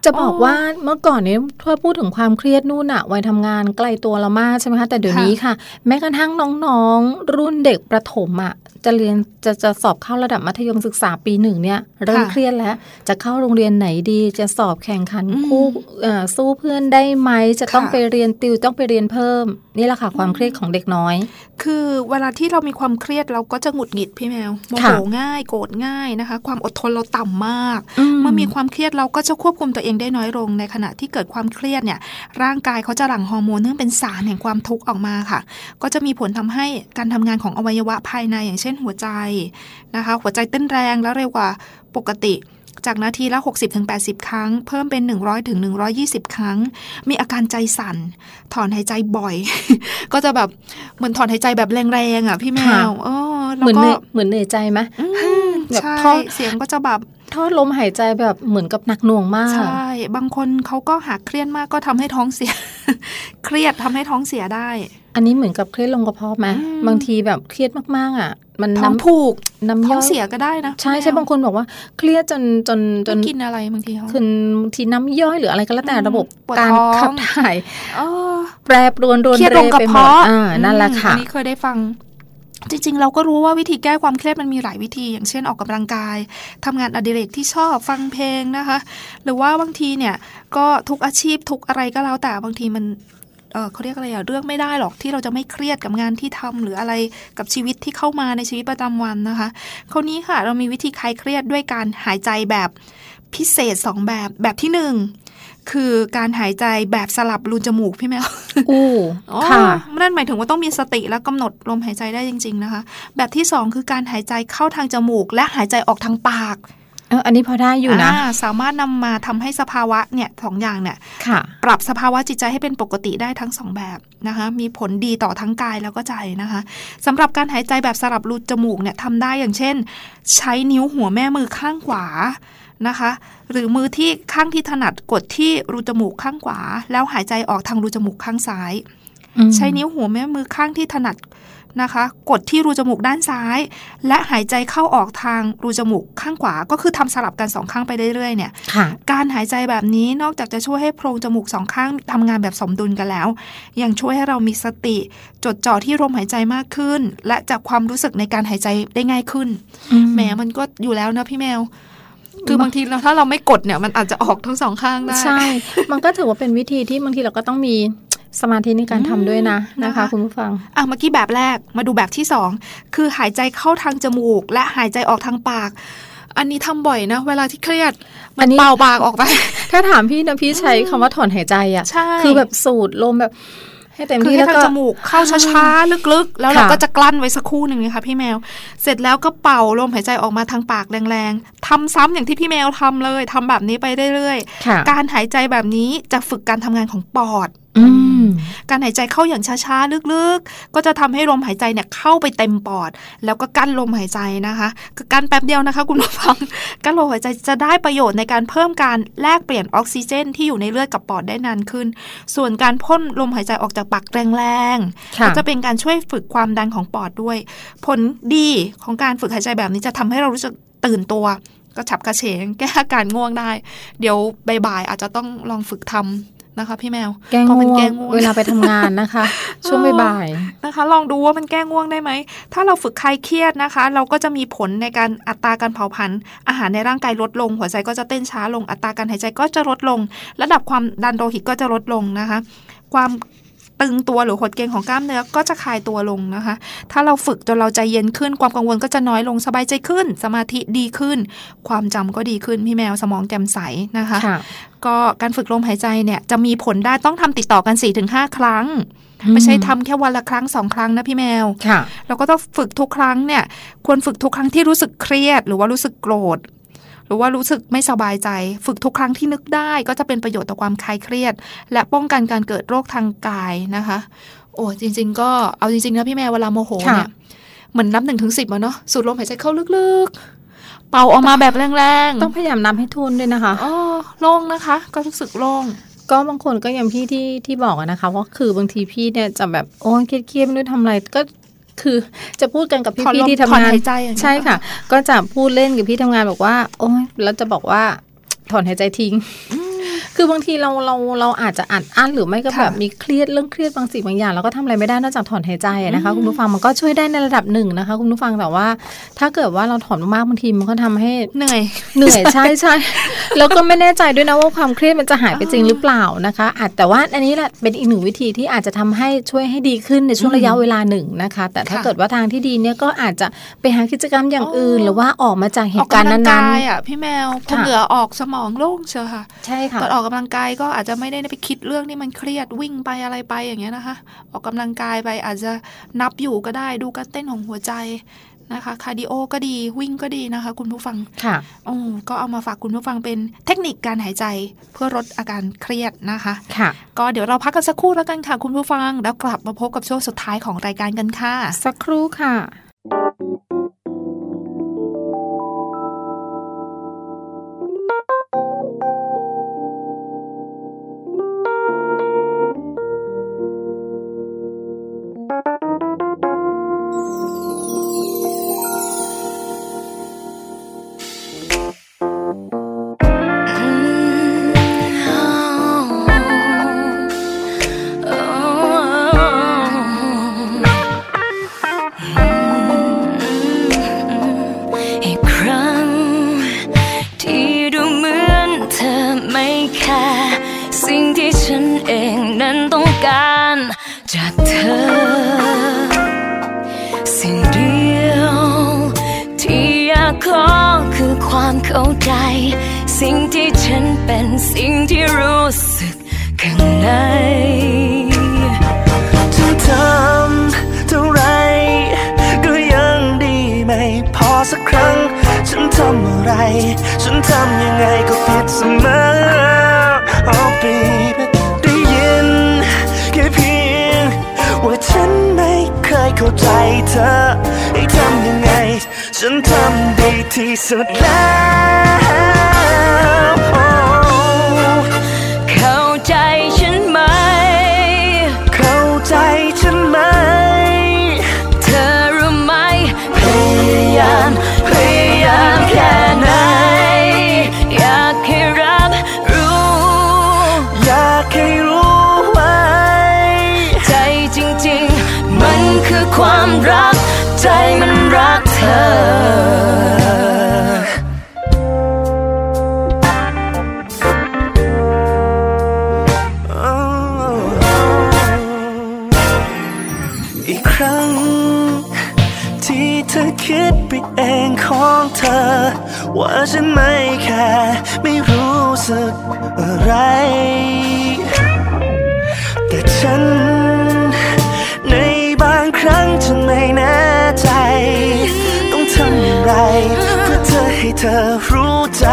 จะบอกอ๋อว่าเมื่อก่อนนี้ถ้าพูดถึงความเครียดนู่นอะวัยทำงานใกล้ตัวเรามากใช่ไหมคะแต่เดี๋ยวนี้ค่ะ แม้กระทั่งน้องๆ รุ่นเด็กประถมอะจะเรียนจะจะสอบเข้าระดับมัธยมศึกษาปีหนึ่งเนี่ยเริ่มค่ะเครียดแล้ว จะเข้าโรงเรียนไหนดี จะสอบแข่งขันอืมคู่เอ่อสู้เพื่อนได้ไหมจะต้องค่ะไปเรียนติวต้องไปเรียนเพิ่มนี่แหละค่ะความเครียดของเด็กน้อย คือเวลาที่เรามีความเครียดเราก็จะหงุดหงิดพี่แมวโมโหค่ะง่ายโกรธง่ายนะคะ ความอดทนเราต่ำมากอืเมื่อมีความเครียดเราก็จะควบคุมตัวเองได้น้อยลง ในขณะที่เกิดความเครียดเนี่ย ร่างกายเขาจะหลั่งฮอร์โมนซึ่งเป็นสารแห่งความทุกข์ออกมาค่ะ ก็จะมีผลทำให้การทำงานของอวัยวะภายในอย่างเช่นหัวใจนะคะ หัวใจเต้นแรงแล้วเร็วกว่าปกติ จากนาทีละ 60-80 ครั้ง เพิ่มเป็น 100ถึง120 ครั้ง มีอาการใจสั่น ถอนหายใจบ่อย ก็จะแบบเหมือนถอนหายใจแบบแรงๆอะพี่แมค่ะวเออแล้เหวมือนก็เหนื่อยเหมือนเหนื่อยใจไหมอืมแบบใช่ท่อเสียงก็จะแบบ ทอดลมหายใจแบบเหมือนกับหนักหน่วงมาก ใช่ บางคนเขาก็หากเครียดมากก็ทำให้ท้องเสีย เครียดทำให้ท้องเสียได้ อันนี้เหมือนกับเครียดลงกระเพาะไหมอืมบางทีแบบเครียดมากๆอะ มันท้องน้ำผูกน้ำท้ย่อองยเสียก็ได้นะ ใช่พี่ใช่แมวบางคนบอกว่าเครียดจนจนจนไม่กินอะไรบางทีเขาคือบางทีน้ำย่อยหรืออะไรก็แล้วแต่อืมระบบปวดการท้องขับถ่ายเออแปรปรวนรวนเครียดเรลงกระไปหมเพาะดอ่านั่นแหละค่ะอันนี้เคยได้ฟัง จริงๆ เราก็รู้ว่าวิธีแก้ความเครียดมันมีหลายวิธี อย่างเช่นออกกำลังกายทำงานอดิเรกที่ชอบฟังเพลงนะคะ หรือว่าบางทีเนี่ยก็ทุกอาชีพทุกอะไรก็แล้วแต่บางทีมันเออเขาเรียกอะไรอะเรื่องไม่ได้หรอกที่เราจะไม่เครียดกับงานที่ทำหรืออะไรกับชีวิตที่เข้ามาในชีวิตประจำวันนะคะคราวนี้ค่ะเรามีวิธีคลายเครียดด้วยการหายใจแบบพิเศษสองแบบแบบที่หนึ่ง คือการหายใจแบบสลับรูจมูกพี่แมวอู้อ๋อค่ะนั่นหมายถึงว่าต้องมีสติและกำหนดลมหายใจได้จริง ๆนะคะ แบบที่สองคือการหายใจเข้าทางจมูก และหายใจออกทางปากเอออันนี้พอได้อยู่นะาสามารถนำมาทำให้สภาวะเนี่ยสองอย่างเนี่ยค่ะปรับสภาวะจิตใจให้เป็นปกติได้ทั้งสองแบบนะคะ มีผลดีต่อทั้งกายแล้วก็ใจนะคะสำหรับการหายใจแบบสลับรูจมูกเนี่ยทำได้อย่างเช่น ใช้นิ้วหัวแม่มือข้างขวา นะคะ หรือมือที่ข้างที่ถนัดกดที่รูจมูกข้างขวา แล้วหายใจออกทางรูจมูกข้างซ้ายอืมใช้นิ้วหัวแม่มือข้างที่ถนัดนะคะ กดที่รูจมูกด้านซ้าย และหายใจเข้าออกทางรูจมูกข้างขวา ก็คือทำสลับกันสองข้างไปเรื่อยๆเนี่ยค่ะการหายใจแบบนี้นอกจากจะช่วยให้โพรงจมูกสองข้างทำงานแบบสมดุลกันแล้ว ยังช่วยให้เรามีสติ จดจ่อที่ลมหายใจมากขึ้น และจากความรู้สึกในการหายใจได้ง่ายขึ้นอืมแหมมันก็อยู่แล้วนะพี่แมว คือบางทีเราถ้าเราไม่กดเนี่ยมันอาจจะออกทั้งสองข้างได้ใช่ มันก็ถือว่าเป็นวิธีที่บางทีเราก็ต้องมีสมาธิในการทำด้วยนะนะคะ คุณผู้ฟังอะเมื่อกี้แบบแรกมาดูแบบที่สองคือหายใจเข้าทางจมูก และหายใจออกทางปาก อันนี้ทำบ่อยนะ เวลาที่เครียดอัมันนนี้เป่าปากออกไป ถ้าถามพี่นะพี่ใช้คำว่าถอนหายใจอะใช่คือแบบสูดลมแบบ ให้เต็มคือที่ให้แล้วทางก็จมูกเข้าช้าๆลึกๆ แล้วเราค่ะก็จะกลั้นไว้สักครู่หนึ่งนะคะพี่แมว เสร็จแล้วก็เป่าลมหายใจออกมาทางปากแรงๆทำซ้ำอย่างที่พี่แมวทำเลยทำแบบนี้ไปเรื่อยค่ะๆการหายใจแบบนี้จะฝึกการทำงานของปอด อืมการหายใจเข้าอย่างช้าๆ ลึกๆ ก็จะทำให้ลมหายใจเนี่ยเข้าไปเต็มปอด แล้วก็กั้นลมหายใจนะคะคือกั้นแป๊บเดียวนะคะ คุณผู้ฟังกั้นลมหายใจจะได้ประโยชน์ในการเพิ่มการแลกเปลี่ยนออกซิเจน ที่อยู่ในเลือดกับปอดได้นานขึ้น ส่วนการพ่นลมหายใจออกจากปากแรงๆค่ะก็จะเป็นการช่วยฝึกความดันของปอดด้วย ผลดีของการฝึกหายใจแบบนี้จะทำให้เรารู้สึกตื่นตัวกระฉับกระเฉงแก้อาการง่วงได้ เดี๋ยวบ่ายๆอาจจะต้องลองฝึกทำ นะคะพี่แมวแก้เพราะมันง่วแก้งง่วงเวลาไปทำงานนะคะ ช่วงบ่ายนะคะ ลองดูว่ามันแก้ง่วงได้ไหม ถ้าเราฝึกคลายเครียดนะคะ เราก็จะมีผลในการอัตราการเผาผลาญอาหารในร่างกายลดลง หัวใจก็จะเต้นช้าลงอัตราการหายใจก็จะลดลง ระดับความดันโลหิตก็จะลดลงนะคะ ความ ตึงตัวหรือหดเกร็งของกล้ามเนื้อก็จะคลายตัวลงนะคะ ถ้าเราฝึกจนเราใจเย็นขึ้น ความกังวลก็จะน้อยลงสบายใจขึ้น สมาธิดีขึ้น ความจำก็ดีขึ้นพี่แมวสมองแจ่มใสนะคะๆค่ะก็การฝึกลมหายใจเนี่ยจะมีผลได้ต้องทำติดต่อกัน4-5ครั้งไม่ใช่ทำแค่วันละครั้งสองครั้งนะพี่แมวค่ะเราก็ต้องฝึกทุกครั้งเนี่ยควรฝึกทุกครั้งที่รู้สึกเครียด หรือว่ารู้สึกโกรธ หรือว่ารู้สึกไม่สบายใจ ฝึกทุกครั้งที่นึกได้ ก็จะเป็นประโยชน์ต่อความคลายเครียด และป้องกันการเกิดโรคทางกายนะคะ โอ้จริง ๆ ก็เอาจริงๆนะพี่แมวเวลาโมโหเนี่ยค่ะเหมือนนับหนึ่งถึงสิบอะเนาะสูดลมหายใจเข้าลึกๆ เป่าออกมาแบบแรงๆ ต้องพยายามนับให้ทุนด้วยนะคะอ๋อโล่งนะคะ ก็รู้สึกโล่งก็บางคนก็อย่างพี่ที่ที่บอกอะนะคะว่าคือบางทีพี่เนี่ยจะแบบโอ้ยเครียดๆไม่รู้ทำอะไรก็ คือจะพูดกันกับถอนพี่ลมๆที่ทำถอนงานหายใจอย่างเงี้ยใช่ค่ะ ก็จะพูดเล่นกับพี่ทำงานบอกว่า โอ้ยแล้วจะบอกว่าถอนหายใจทิ้ง คือบางทีเราเราเราอาจจะอัดอั้นหรือไม่ก็ค่ะแบบมีเครียดเรื่องเครียดบางสิ่งบางอย่างเราก็ทำอะไรไม่ได้นอกจากถอนหายใจอะนะคะ คุณผู้ฟังมันก็ช่วยได้ในระดับหนึ่งนะคะ คุณผู้ฟังแต่ว่า ถ้าเกิดว่าเราถอนมากๆบางทีมันก็ทำให้เหนื่อยเหนื่อยใช่ใช่แล้วก็ไม่แน่ใจด้วยนะว่าความเครียดมันจะหายไปจริงหรือเปล่านะคะ อาจแต่ว่าอันนี้แหละเป็นอีกหนึ่งวิธีที่อาจจะทำให้ช่วยให้ดีขึ้นในช่วงระยะเวลาหนึ่งนะคะ แต่ถ้าค่ะเกิดว่าทางที่ดีเนี่ยก็อาจจะไปหากิจกรรมอย่างอ๋ออื่อื่น หรือว่าออกมาจากเหออกตุการณ์กำลังนั้กานยอะพี่แมวพอค่ะเหงื่อออกสมองโล่งเชียวค่ะๆใช่ค่ะตอนออกกำลังกายก็อาจจะไม่ได้ไปคิดเรื่องที่มันเครียดวิ่งไปอะไรไปอย่างเงี้ยนะคะ ออกกำลังกายไปอาจจะนับอยู่ก็ได้ดูการเต้นของหัวใจนะคะคาร์ดิโอก็ดีวิ่งก็ดีนะคะ คุณผู้ฟัง ค่ะอืมก็เอามาฝากคุณผู้ฟังเป็นเทคนิคการหายใจเพื่อลดอาการเครียดนะคะ ค่ะ ก็เดี๋ยวเราพักกันสักครู่แล้วกันค่ะ คุณผู้ฟัง แล้วกลับมาพบกับช่วงสุดท้ายของรายการกันค่ะ สักครู่ค่ะ จากเธอ สิ่งเดียว ที่อยากขอคือความเข้าใจ สิ่งที่ฉันเป็นสิ่งที่รู้สึกข้างในฉันทำเท่าไร ก็ยังดีไม่พอสักครั้ง ฉันทำอะไร ฉันทำยังไงก็ผิดเสมอ Oh baby เคยเข้าใจเธอ ให้ทำยังไง ฉันทำดีที่สุดแล้ว ความรัก ใจมันรักเธออีกครั้งที่เธอคิดไปเองของเธอ ว่าฉันไม่แค่ไม่รู้สึกอะไร แต่ฉัน ครั้งฉันไม่แน่ใจ ต้องทำอย่างไร เพื่อเธอให้เธอรู้ใจ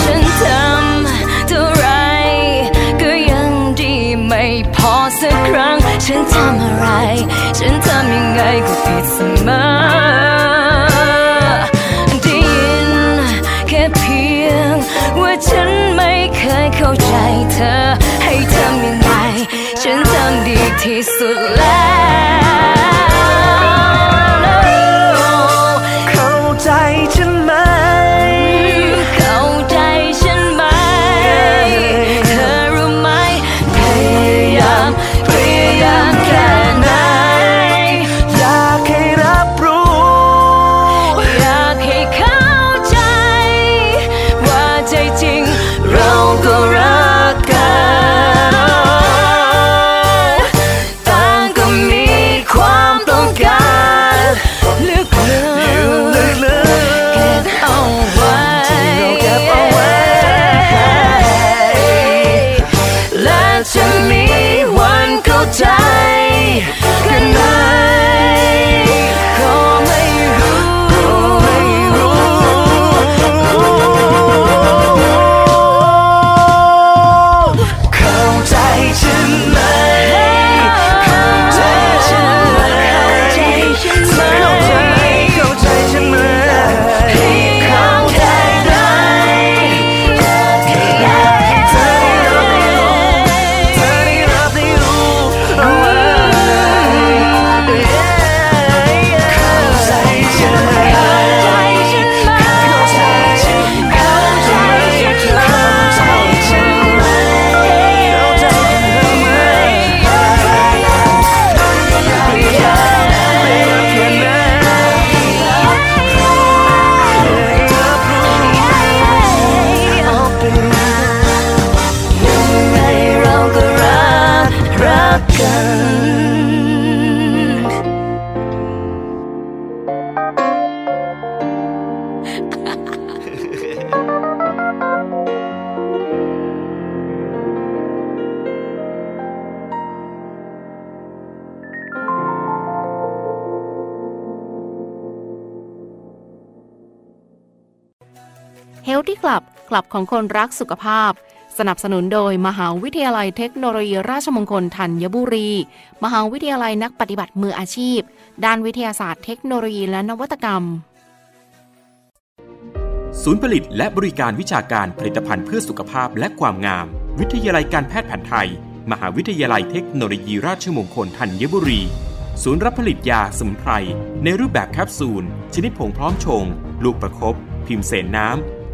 ฉันทำเท่าไร ก็ยังดีไม่พอสักครั้ง ฉันทำอะไร ฉันทำยังไงก็ผิดเสมอได้ยินแค่เพียงว่าฉันไม่เคยเข้าใจเธอำดีที่ บับของคนรักสุขภาพ สนับสนุนโดยมหาวิทยาลัยเทคโนโลยีราชมงคลธัญบุรี มหาวิทยาลัยนักปฏิบัติมืออาชีพ ด้านวิทยาศาสตร์เทคโนโลยีและนวัตกรรม ศูนย์ผลิตและบริการวิชาการผลิตภัณฑ์เพื่อสุขภาพและความงาม วิทยาลัยการแพทย์แผนไทย มหาวิทยาลัยเทคโนโลยีราชมงคลธัญบุรี ศูนย์รับผลิตยาสมุนไพรในรูปแบบแคปซูล ชนิดผงพร้อมชง ลูกประคบพิมพ์เสนน้ำ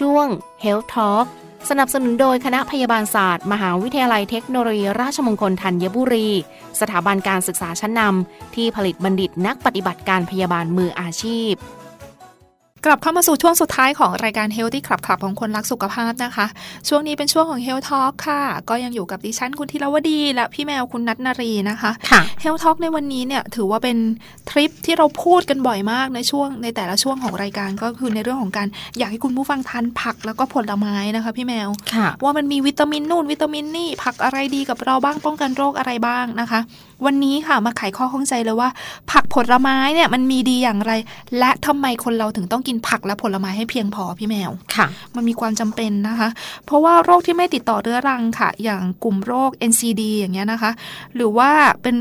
ช่วง Health Talk สนับสนุนโดยคณะพยาบาลศาสตร์ มหาวิทยาลัยเทคโนโลยีราชมงคลธัญบุรี สถาบันการศึกษาชั้นนำที่ผลิตบัณฑิตนักปฏิบัติการพยาบาลมืออาชีพ กลับเข้ามาสู่ช่วงสุดท้ายของรายการ Healthy Club ขับของคนรักสุขภาพนะคะ ช่วงนี้เป็นช่วงของ Health Talk ค่ะ ก็ยังอยู่กับดิฉันคุณธีรวดี และพี่แมวคุณนัทนารีนะคะค่ะ Health Talk ในวันนี้เนี่ยถือว่าเป็นทริปที่เราพูดกันบ่อยมากในช่วงในแต่ละช่วงของรายการก็คือในเรื่องของการอยากให้คุณผู้ฟังทานผักแล้วก็ผลไม้นะคะพี่แมวค่ะว่ามันมีวิตามินนู่นวิตามินนี่ผักอะไรดีกับเราบ้างป้องกันโรคอะไรบ้างนะคะ วันนี้ค่ะมาไขข้อข้องใจเลยว่า ผักผลไม้เนี่ยมันมีดีอย่างไร และทำไมคนเราถึงต้องกินผักและผลไม้ให้เพียงพอพี่แมวค่ะ มันมีความจำเป็นนะคะ เพราะว่าโรคที่ไม่ติดต่อเรื้อรังค่ะ อย่างกลุ่มโรค NCD อย่างเงี้ยนะคะ หรือว่าเป็น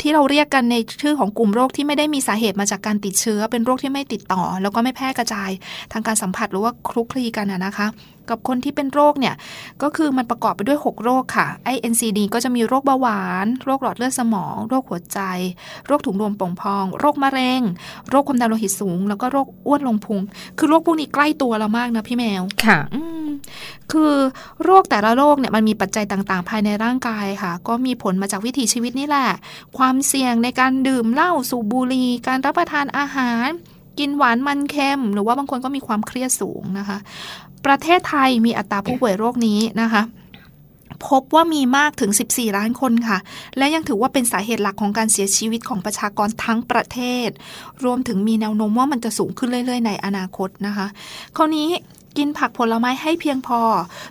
ที่เราเรียกกันในชื่อของกลุ่มโรคที่ไม่ได้มีสาเหตุมาจากการติดเชื้อ เป็นโรคที่ไม่ติดต่อ แล้วก็ไม่แพร่กระจาย ทางการสัมผัสหรือว่าคลุกคลีกันอะนะคะ กับคนที่เป็นโรคเนี่ยก็คือมันประกอบไปด้วย 6 โรคค่ะไอ NCD ก็จะมีโรคเบาหวาน โรคหลอดเลือดสมอง โรคหัวใจ โรคถุงลมโป่งพอง โรคมะเร็ง โรคความดันโลหิตสูง แล้วก็โรคอ้วนลงพุง คือโรคพวกนี้ใกล้ตัวเรามากนะพี่แมวค่ะอืม คือโรคแต่ละโรคเนี่ยมันมีปัจจัยต่างๆ ภายในร่างกายค่ะ ก็มีผลมาจากวิถีชีวิตนี่แหละ ความเสี่ยงในการดื่มเหล้าสูบบุหรี่การรับประทานอาหาร กินหวานมันเค็ม หรือว่าบางคนก็มีความเครียดสูงนะคะ ประเทศไทยมีอัตราผู้ป่วยโรคนี้นะคะพบว่ามีมากถึง 14 ล้านคนค่ะ และยังถือว่าเป็นสาเหตุหลักของการเสียชีวิตของประชากรทั้งประเทศ รวมถึงมีแนวโน้มว่ามันจะสูงขึ้นเรื่อย ๆ ในอนาคตนะคะ คราวนี้ กินผักผลไม้ให้เพียงพอ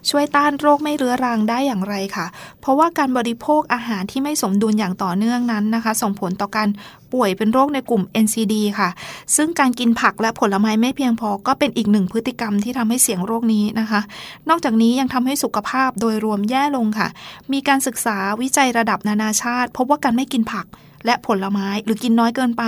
ช่วยต้านโรคไม่เรื้อรังได้อย่างไรค่ะ เพราะว่าการบริโภคอาหารที่ไม่สมดุลอย่างต่อเนื่องนั้นนะคะ ส่งผลต่อการป่วยเป็นโรคในกลุ่ม NCD ค่ะ ซึ่งการกินผักและผลไม้ไม่เพียงพอ ก็เป็นอีกหนึ่งพฤติกรรมที่ทำให้เสี่ยงโรคนี้นะคะ นอกจากนี้ยังทำให้สุขภาพโดยรวมแย่ลงค่ะ มีการศึกษาวิจัยระดับนานาชาติ พบว่าการไม่กินผัก และผลไม้หรือกินน้อยเกินไป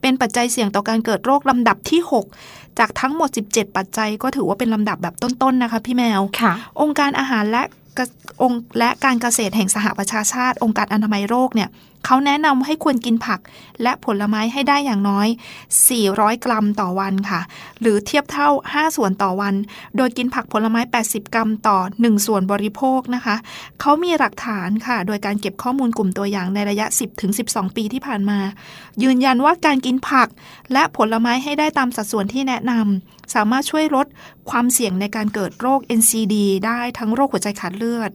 เป็นปัจจัยเสี่ยงต่อการเกิดโรคลำดับที่ 6 จากทั้งหมด 17 ปัจจัยก็ถือว่าเป็นลำดับแบบต้นๆนะคะพี่แมวค่ะองค์การอาหารและกระองค์และการเกษตรแห่งสหประชาชาติ องค์การอนามัยโรคเนี่ย เขาแนะนำให้ควรกินผักและผลไม้ให้ได้อย่างน้อย 400 กรัมต่อวันค่ะ หรือเทียบเท่า 5 ส่วนต่อวัน โดยกินผักผลไม้ 80 กรัมต่อ 1 ส่วนบริโภคนะคะ เขามีหลักฐานค่ะ โดยการเก็บข้อมูลกลุ่มตัวอย่างในระยะ 10-12 ปีที่ผ่านมา ยืนยันว่าการกินผักและผลไม้ให้ได้ตามสัดส่วนที่แนะนำสามารถช่วยลดความเสี่ยงในการเกิดโรค NCD ได้ทั้งโรคหัวใจขาดเลือด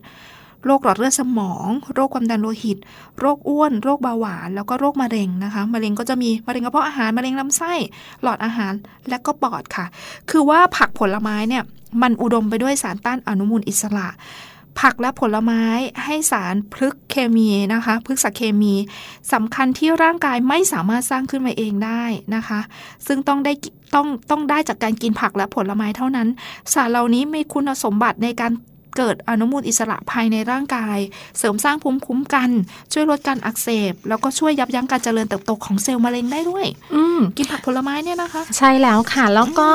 โรคหลอดเลือดสมอง โรคความดันโลหิต โรคอ้วน โรคเบาหวาน แล้วก็โรคมะเร็งนะคะ มะเร็งก็จะมีมะเร็งกระเพาะอาหาร มะเร็งลำไส้ หลอดอาหาร และก็ปอดค่ะ คือว่าผักผลไม้เนี่ย มันอุดมไปด้วยสารต้านอนุมูลอิสระ ผักและผลไม้ให้สารพฤกเคมีนะคะพฤกษเคมีสำคัญที่ร่างกายไม่สามารถสร้างขึ้นมาเองได้นะคะ ซึ่งต้องได้ต้องต้องได้จากการกินผักและผลไม้เท่านั้น สารเหล่านี้มีคุณสมบัติในการ เกิดอนุมูลอิสระภายในร่างกาย เสริมสร้างภูมิคุ้มกัน ช่วยลดการอักเสบ แล้วก็ช่วยยับยั้งการเจริญเติบโตของเซลล์มะเร็งได้ด้วย อืมกินผักผลไม้เนี่ยนะคะ ใช่แล้วค่ะแล้วก็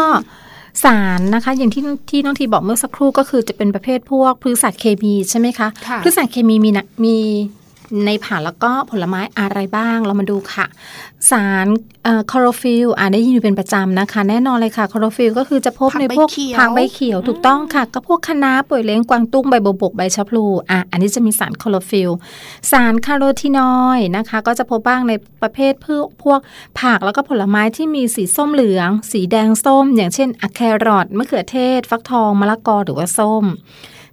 สารนะคะ อย่างที่ที่น้องทีบอกเมื่อสักครู่ก็คือจะเป็นประเภทพวกพฤกษเคมีใช่ไหมคะค่ะพฤกษเคมีมีนะมี ในผักแล้วก็ผลไม้อะไรบ้าง เรามาดูค่ะ สารคลอโรฟิลล์อ่าได้ยินอยู่เป็นประจำนะคะ แน่นอนเลยค่ะคลอโรฟิลล์ก็คือจะพบในพวกผักใบเขียวถูกต้องค่ะ ก็พวกคะน้าปวยเล้งกวางตุ้งใบบัวบกใบชะพลูอะอันนี้จะมีสารคลอโรฟิลล์สารแคโรทีนอยด์นะคะ ก็จะพบบ้างในประเภทพืชพวกผักแล้วก็ผลไม้ที่มีสีส้มเหลือง สีแดงส้ม อย่างเช่นอะแครอทมะเขือเทศ ฟักทองมะละกอหรือว่าส้ม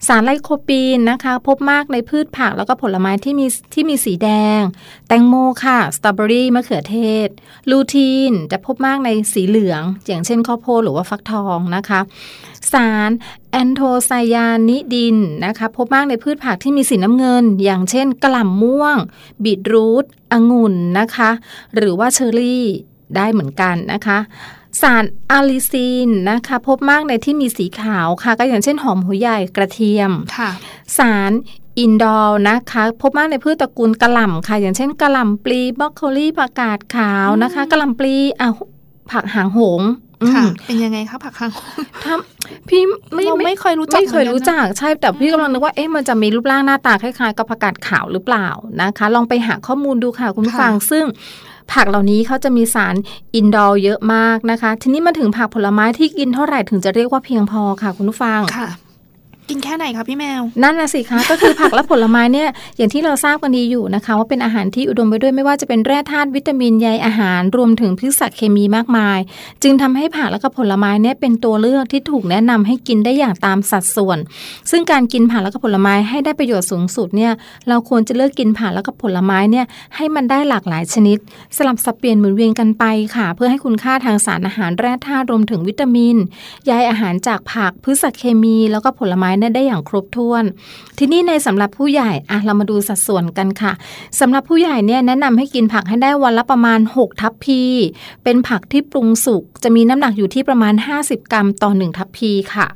สารไลโคปีนนะคะ พบมากในพืชผักแล้วก็ผลไม้ที่มีที่มีสีแดง แตงโมค่ะ สตรอเบอรี่มะเขือเทศ ลูทีนจะพบมากในสีเหลือง อย่างเช่นข้าวโพดหรือว่าฟักทองนะคะ สารแอนโทไซยานิดินนะคะพบมากในพืชผักที่มีสีน้ำเงิน อย่างเช่นกะหล่ำม่วง บีทรูทองุ่นนะคะ หรือว่าเชอร์รี่ได้เหมือนกันนะคะ สารอัลลิซินนะคะพบมากในที่มีสีขาวค่ะ ก็อย่างเช่นหอมหัวใหญ่กระเทียมค่ะสารอินดอลนะคะพบมากในพืชตระกูลกะหล่ำค่ะ อย่างเช่นกะหล่ำปลีบรอกโคลีผักกาดขาวนะคะกะหล่ำปลีอะผักหางหงส์ค่ะเป็นยังไงคะผักหางทำพี่ไม่เราไม่เคยรู้จักไม่เคยรู้จักใช่แต่พี่กำลังนึกว่าเอ๊ะมันจะมีรูปร่างหน้าตาคล้ายๆกับผักกาดขาวหรือเปล่านะคะ ลองไปหาข้อมูลดูค่ะคุณผู้ฟังซึ่ง ผักเหล่านี้เขาจะมีสารอินดอลเยอะมากนะคะ ทีนี้มาถึงผักผลไม้ที่กินเท่าไหร่ถึงจะเรียกว่าเพียงพอค่ะคุณผู้ฟังค่ะ กินแค่ไหนคะพี่แมว นั่นนะสิคะก็คือผักและผลไม้เนี่ยอย่างที่เราทราบกันดีอยู่นะคะ ว่าเป็นอาหารที่อุดมไปด้วยไม่ว่าจะเป็นแร่ธาตุวิตามินใยอาหาร รวมถึงพืชสัตว์เคมีมากมาย จึงทำให้ผักและก็ผลไม้เนี่ยเป็นตัวเลือกที่ถูกแนะนำให้กินได้อย่างตามสัดส่วน ซึ่งการกินผักและก็ผลไม้ให้ได้ประโยชน์สูงสุดเนี่ยเราควรจะเลือกกินผักและก็ผลไม้เนี่ยให้มันได้หลากหลายชนิด สลับสับเปลี่ยนหมุนเวียนกันไปค่ะ เพื่อให้คุณค่าทางสารอาหารแร่ธาตุรวมถึงวิตามินใยอาหารจากผักพืชสัตว์เคมี แล้วก็ผลไม้เนี่ยได้อย่างครบถ้วน ทีนี้ในสำหรับผู้ใหญ่อะเรามาดูสัดส่วนกันค่ะสำหรับผู้ใหญ่เนี่ยแนะนำให้กินผักให้ได้วันละประมาณ 6 ทัพพี เป็นผักที่ปรุงสุกจะมีน้ำหนักอยู่ที่ประมาณ 50 กรัมต่อ 1 ทัพพีค่ะ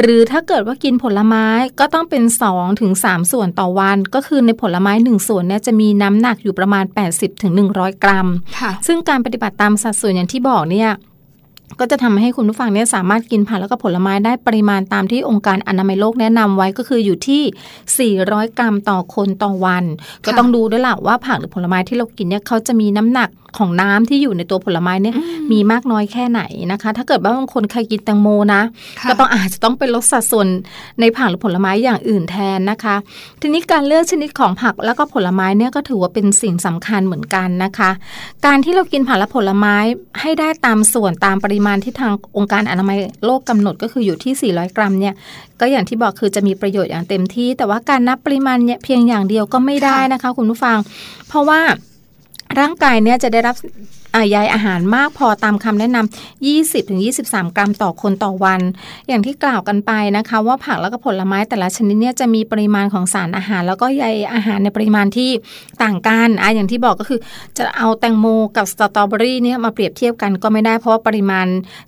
หรือถ้าเกิดว่ากินผลไม้ก็ต้องเป็น2ถึง3ส่วนต่อวัน ก็คือในผลไม้ 1 ส่วนเนี่ยจะมีน้ำหนักอยู่ประมาณ 80ถึง100 กรัมค่ะซึ่งการปฏิบัติตามสัดส่วนอย่างที่บอกเนี่ย ก็จะทำให้คุณผู้ฟังเนี่ยสามารถกินผักแล้วก็ผลไม้ได้ปริมาณตามที่องค์การอนามัยโลกแนะนำไว้ก็คืออยู่ที่ 400 กรัมต่อคนต่อวัน ก็ต้องดูด้วยล่ะว่าผักหรือผลไม้ที่เรากินเนี่ยเขาจะมีน้ำหนัก ของน้ำที่อยู่ในตัวผลไม้เนี่ยมีมากน้อยแค่ไหนนะคะ ถ้าเกิดว่าบางคนใครกินแตงโมนะ ก็ต้องอาจจะต้องไปลดสัดส่วนในผักหรือผลไม้อย่างอื่นแทนนะคะ ทีนี้การเลือกชนิดของผักแล้วก็ผลไม้เนี่ยก็ถือว่าเป็นสิ่งสำคัญเหมือนกันนะคะ การที่เรากินผักและผลไม้ให้ได้ตามส่วนตามปริมาณที่ทางองค์การอนามัยโลกกำหนดก็คืออยู่ที่ 400 กรัมเนี่ยก็อย่างที่บอกคือจะมีประโยชน์อย่างเต็มที่ แต่ว่าการนับปริมาณเนี่ยเพียงอย่างเดียวก็ไม่ได้นะคะ คุณผู้ฟัง เพราะว่า ร่างกายเนี่ยจะได้รับ ใยอาหารมากพอตามคำแนะนำ20-23 กรัมต่อคนต่อวัน อย่างที่กล่าวกันไปนะคะ ว่าผักแล้วก็ผลไม้แต่ละชนิดเนี่ยจะมีปริมาณของสารอาหาร แล้วก็ใยอาหารในปริมาณที่ต่างกันอะอย่างที่บอกก็คือจะเอาแตงโมกับสตรอเบอรี่เนี่ยมาเปรียบเทียบกันก็ไม่ได้เพราะว่าปริมาณ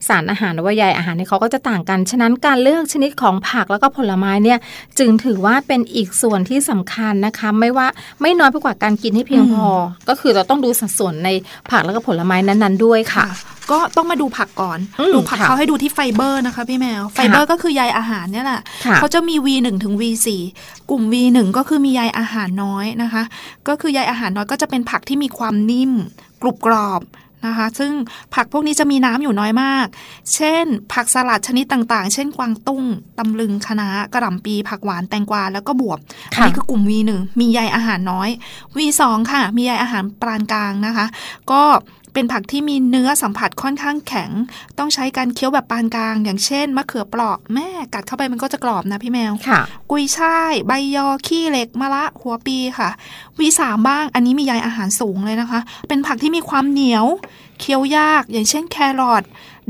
สารอาหารหรือว่าใยอาหารเนี่ยเขาก็จะต่างกัน ฉะนั้นการเลือกชนิดของผักแล้วก็ผลไม้เนี่ยจึงถือว่าเป็นอีกส่วนที่สำคัญนะคะ ไม่ว่าไม่น้อยไปกว่าการกินให้เพียงพอ ก็คือเราต้องดูสัดส่วนในผักแล้วก็ผลไม้นั้นๆด้วยค่ะ ก็ต้องมาดูผักก่อนอืมดูผักค่ะเขาให้ดูที่ไฟเบอร์นะคะพี่แมว ไฟเบอร์ก็คือใยอาหารเนี่ยแหละค่ะเขาจะมี V1 ถึง V4 กลุ่ม V1 ก็คือมีใยอาหารน้อยนะคะ ก็คือใยอาหารน้อยก็จะเป็นผักที่มีความนิ่ม กรุบกรอบนะคะ ซึ่งผักพวกนี้จะมีน้ำอยู่น้อยมาก เช่น ผักสลัดชนิดต่างๆ เช่นกวางตุ้งตำลึงคะน้ากระหล่ำปี ผักหวานแตงกวาแล้วก็บวบ อันนี้คือกลุ่ม V1 มีใยอาหารน้อย V2 ค่ะ มีใยอาหารปานกลางนะคะ ก็ เป็นผักที่มีเนื้อสัมผัสค่อนข้างแข็ง ต้องใช้การเคี้ยวแบบปานกลาง อย่างเช่นมะเขือเปราะแม่กัดเข้าไปมันก็จะกรอบนะพี่แมวค่ะ กุยช่าย ใบยอขี้เหล็กมะละหัวปีค่ะ V3 บ้างอันนี้มีใยอาหารสูงเลยนะคะ เป็นผักที่มีความเหนียว เคี้ยวยาก อย่างเช่นแครอท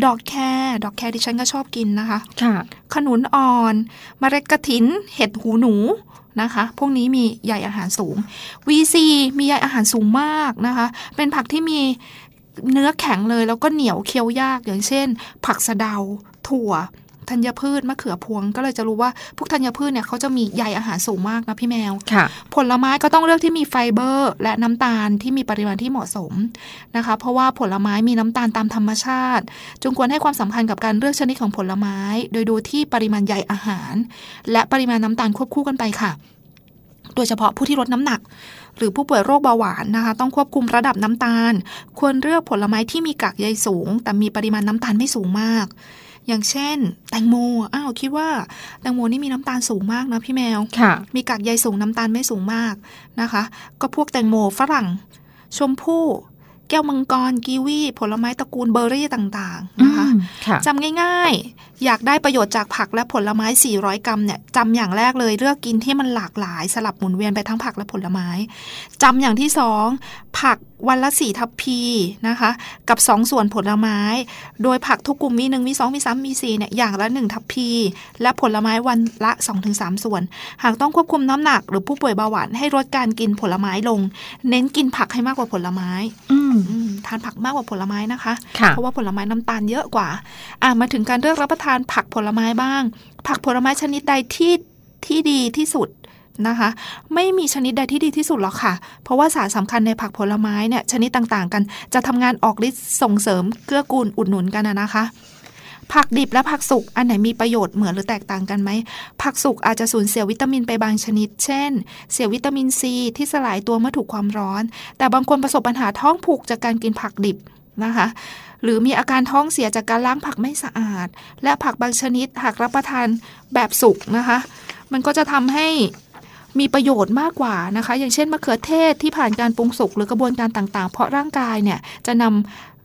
ดอกแครดอกแครที่ฉันก็ชอบกินนะคะ ค่ะ ขนุนอ่อนเมล็ดกระถิน เห็ดหูหนูนะคะ พวกนี้มีใยอาหารสูง VC มีใยอาหารสูงมากนะคะ เป็นผักที่มี เนื้อแข็งเลยแล้วก็เหนียวเคี้ยวยากอย่างเช่น ผักสะเดา ถั่วธัญพืชมะเขือพวงก็เลยจะรู้ว่าพวกธัญพืชเนี่ยเขาจะมีใยอาหารสูงมากนะพี่แมวค่ะผลไม้ก็ต้องเลือกที่มีไฟเบอร์ และน้ำตาลที่มีปริมาณที่เหมาะสมนะคะ เพราะว่าผลไม้มีน้ำตาลตามธรรมชาติจึงควรให้ความสำคัญกับการเลือกชนิดของผลไม้ โดยดูที่ปริมาณใยอาหาร และปริมาณน้ำตาลควบคู่กันไปค่ะ โดยเฉพาะผู้ที่ลดน้ำหนัก หรือผู้ป่วยโรคเบาหวานนะคะ ต้องควบคุมระดับน้ำตาล ควรเลือกผลไม้ที่มีกากใยสูง แต่มีปริมาณน้ำตาลไม่สูงมาก อย่างเช่น แตงโมอ้าวคิดว่าแตงโมนี่มีน้ำตาลสูงมากนะพี่แมวค่ะมีกากใยสูงน้ำตาลไม่สูงมากนะคะ ก็พวกแตงโมฝรั่ง ชมพู่แก้วมังกร กีวี ผลไม้ตระกูลเบอร์รี่ต่าง ๆ นะคะอืมค่ะจำง่าย ๆ อยากได้ประโยชน์จากผักและผลไม้ 400 กรัมเนี่ยจำอย่างแรกเลยเลือกกินที่มันหลากหลายสลับหมุนเวียนไปทั้งผักและผลไม้จำอย่างที่สองผักวันละสี่ทัพพีนะคะ กับ 2 ส่วนผลไม้ โดยผักทุกกลุ่มมีหนึ่งมีสองมีสามมีสี่เนี่ย อย่างละ 1 ทัพพี และผลไม้วันละ 2-3 ส่วน หากต้องควบคุมน้ำหนัก หรือผู้ป่วยเบาหวานให้ลดการกินผลไม้ลง เน้นกินผักให้มากกว่าผลไม้อืมอืมทานผักมากกว่าผลไม้นะคะค่ะเพราะว่าผลไม้น้ำตาลเยอะกว่า อะมาถึงการเลือกรับประทานผักผลไม้บ้าง ผักผลไม้ชนิดใดที่ที่ดีที่สุดนะคะ ไม่มีชนิดใดที่ดีที่สุดหรอกค่ะ เพราะว่าสารสำคัญในผักผลไม้เนี่ยชนิดต่างๆ กันจะทำงานออกฤทธิ์ส่งเสริมเกื้อกูลอุดหนุนกันนะนะคะ ผักดิบและผักสุกอันไหนมีประโยชน์เหมือนหรือแตกต่างกันไหมผักสุกอาจจะสูญเสียวิตามินไปบางชนิด เช่น เสียวิตามินซีที่สลายตัวเมื่อถูกความร้อน แต่บางคนประสบปัญหาท้องผูกจากการกินผักดิบนะคะ หรือมีอาการท้องเสียจากการล้างผักไม่สะอาด และผักบางชนิดหากรับประทานแบบสุกนะคะ มันก็จะทำให้มีประโยชน์มากกว่านะคะ อย่างเช่นมะเขือเทศที่ผ่านการปรุงสุกหรือกระบวนการต่างๆ เพราะร่างกายเนี่ยจะน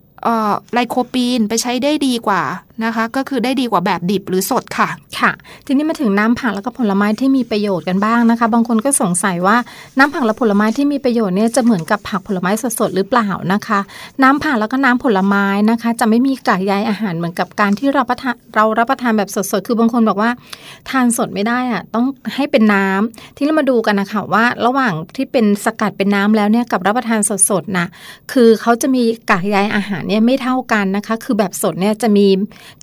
ำไลโคปีนไปใช้ได้ดีกว่า นะคะ ก็คือได้ดีกว่าแบบดิบหรือสดค่ะ ค่ะ ทีนี้มาถึงน้ำผักแล้วก็ผลไม้ที่มีประโยชน์กันบ้างนะคะ บางคนก็สงสัยว่าน้ำผักและผลไม้ที่มีประโยชน์เนี่ยจะเหมือนกับผักผลไม้สดๆหรือเปล่านะคะ น้ำผักแล้วก็น้ำผลไม้นะคะ จะไม่มีกากใยอาหารเหมือนกับการที่เราประทานเรารับประทานแบบสดๆคือบางคนบอกว่า ทานสดไม่ได้อะต้องให้เป็นน้ำที่เรามาดูกันนะคะว่า ระหว่างที่เป็นสกัดเป็นน้ำแล้วเนี่ยกับรับประทานสดๆนะคือเขาจะมีกากใยอาหารเนี่ยไม่เท่ากันนะคะ คือแบบสดเนี่ยจะมี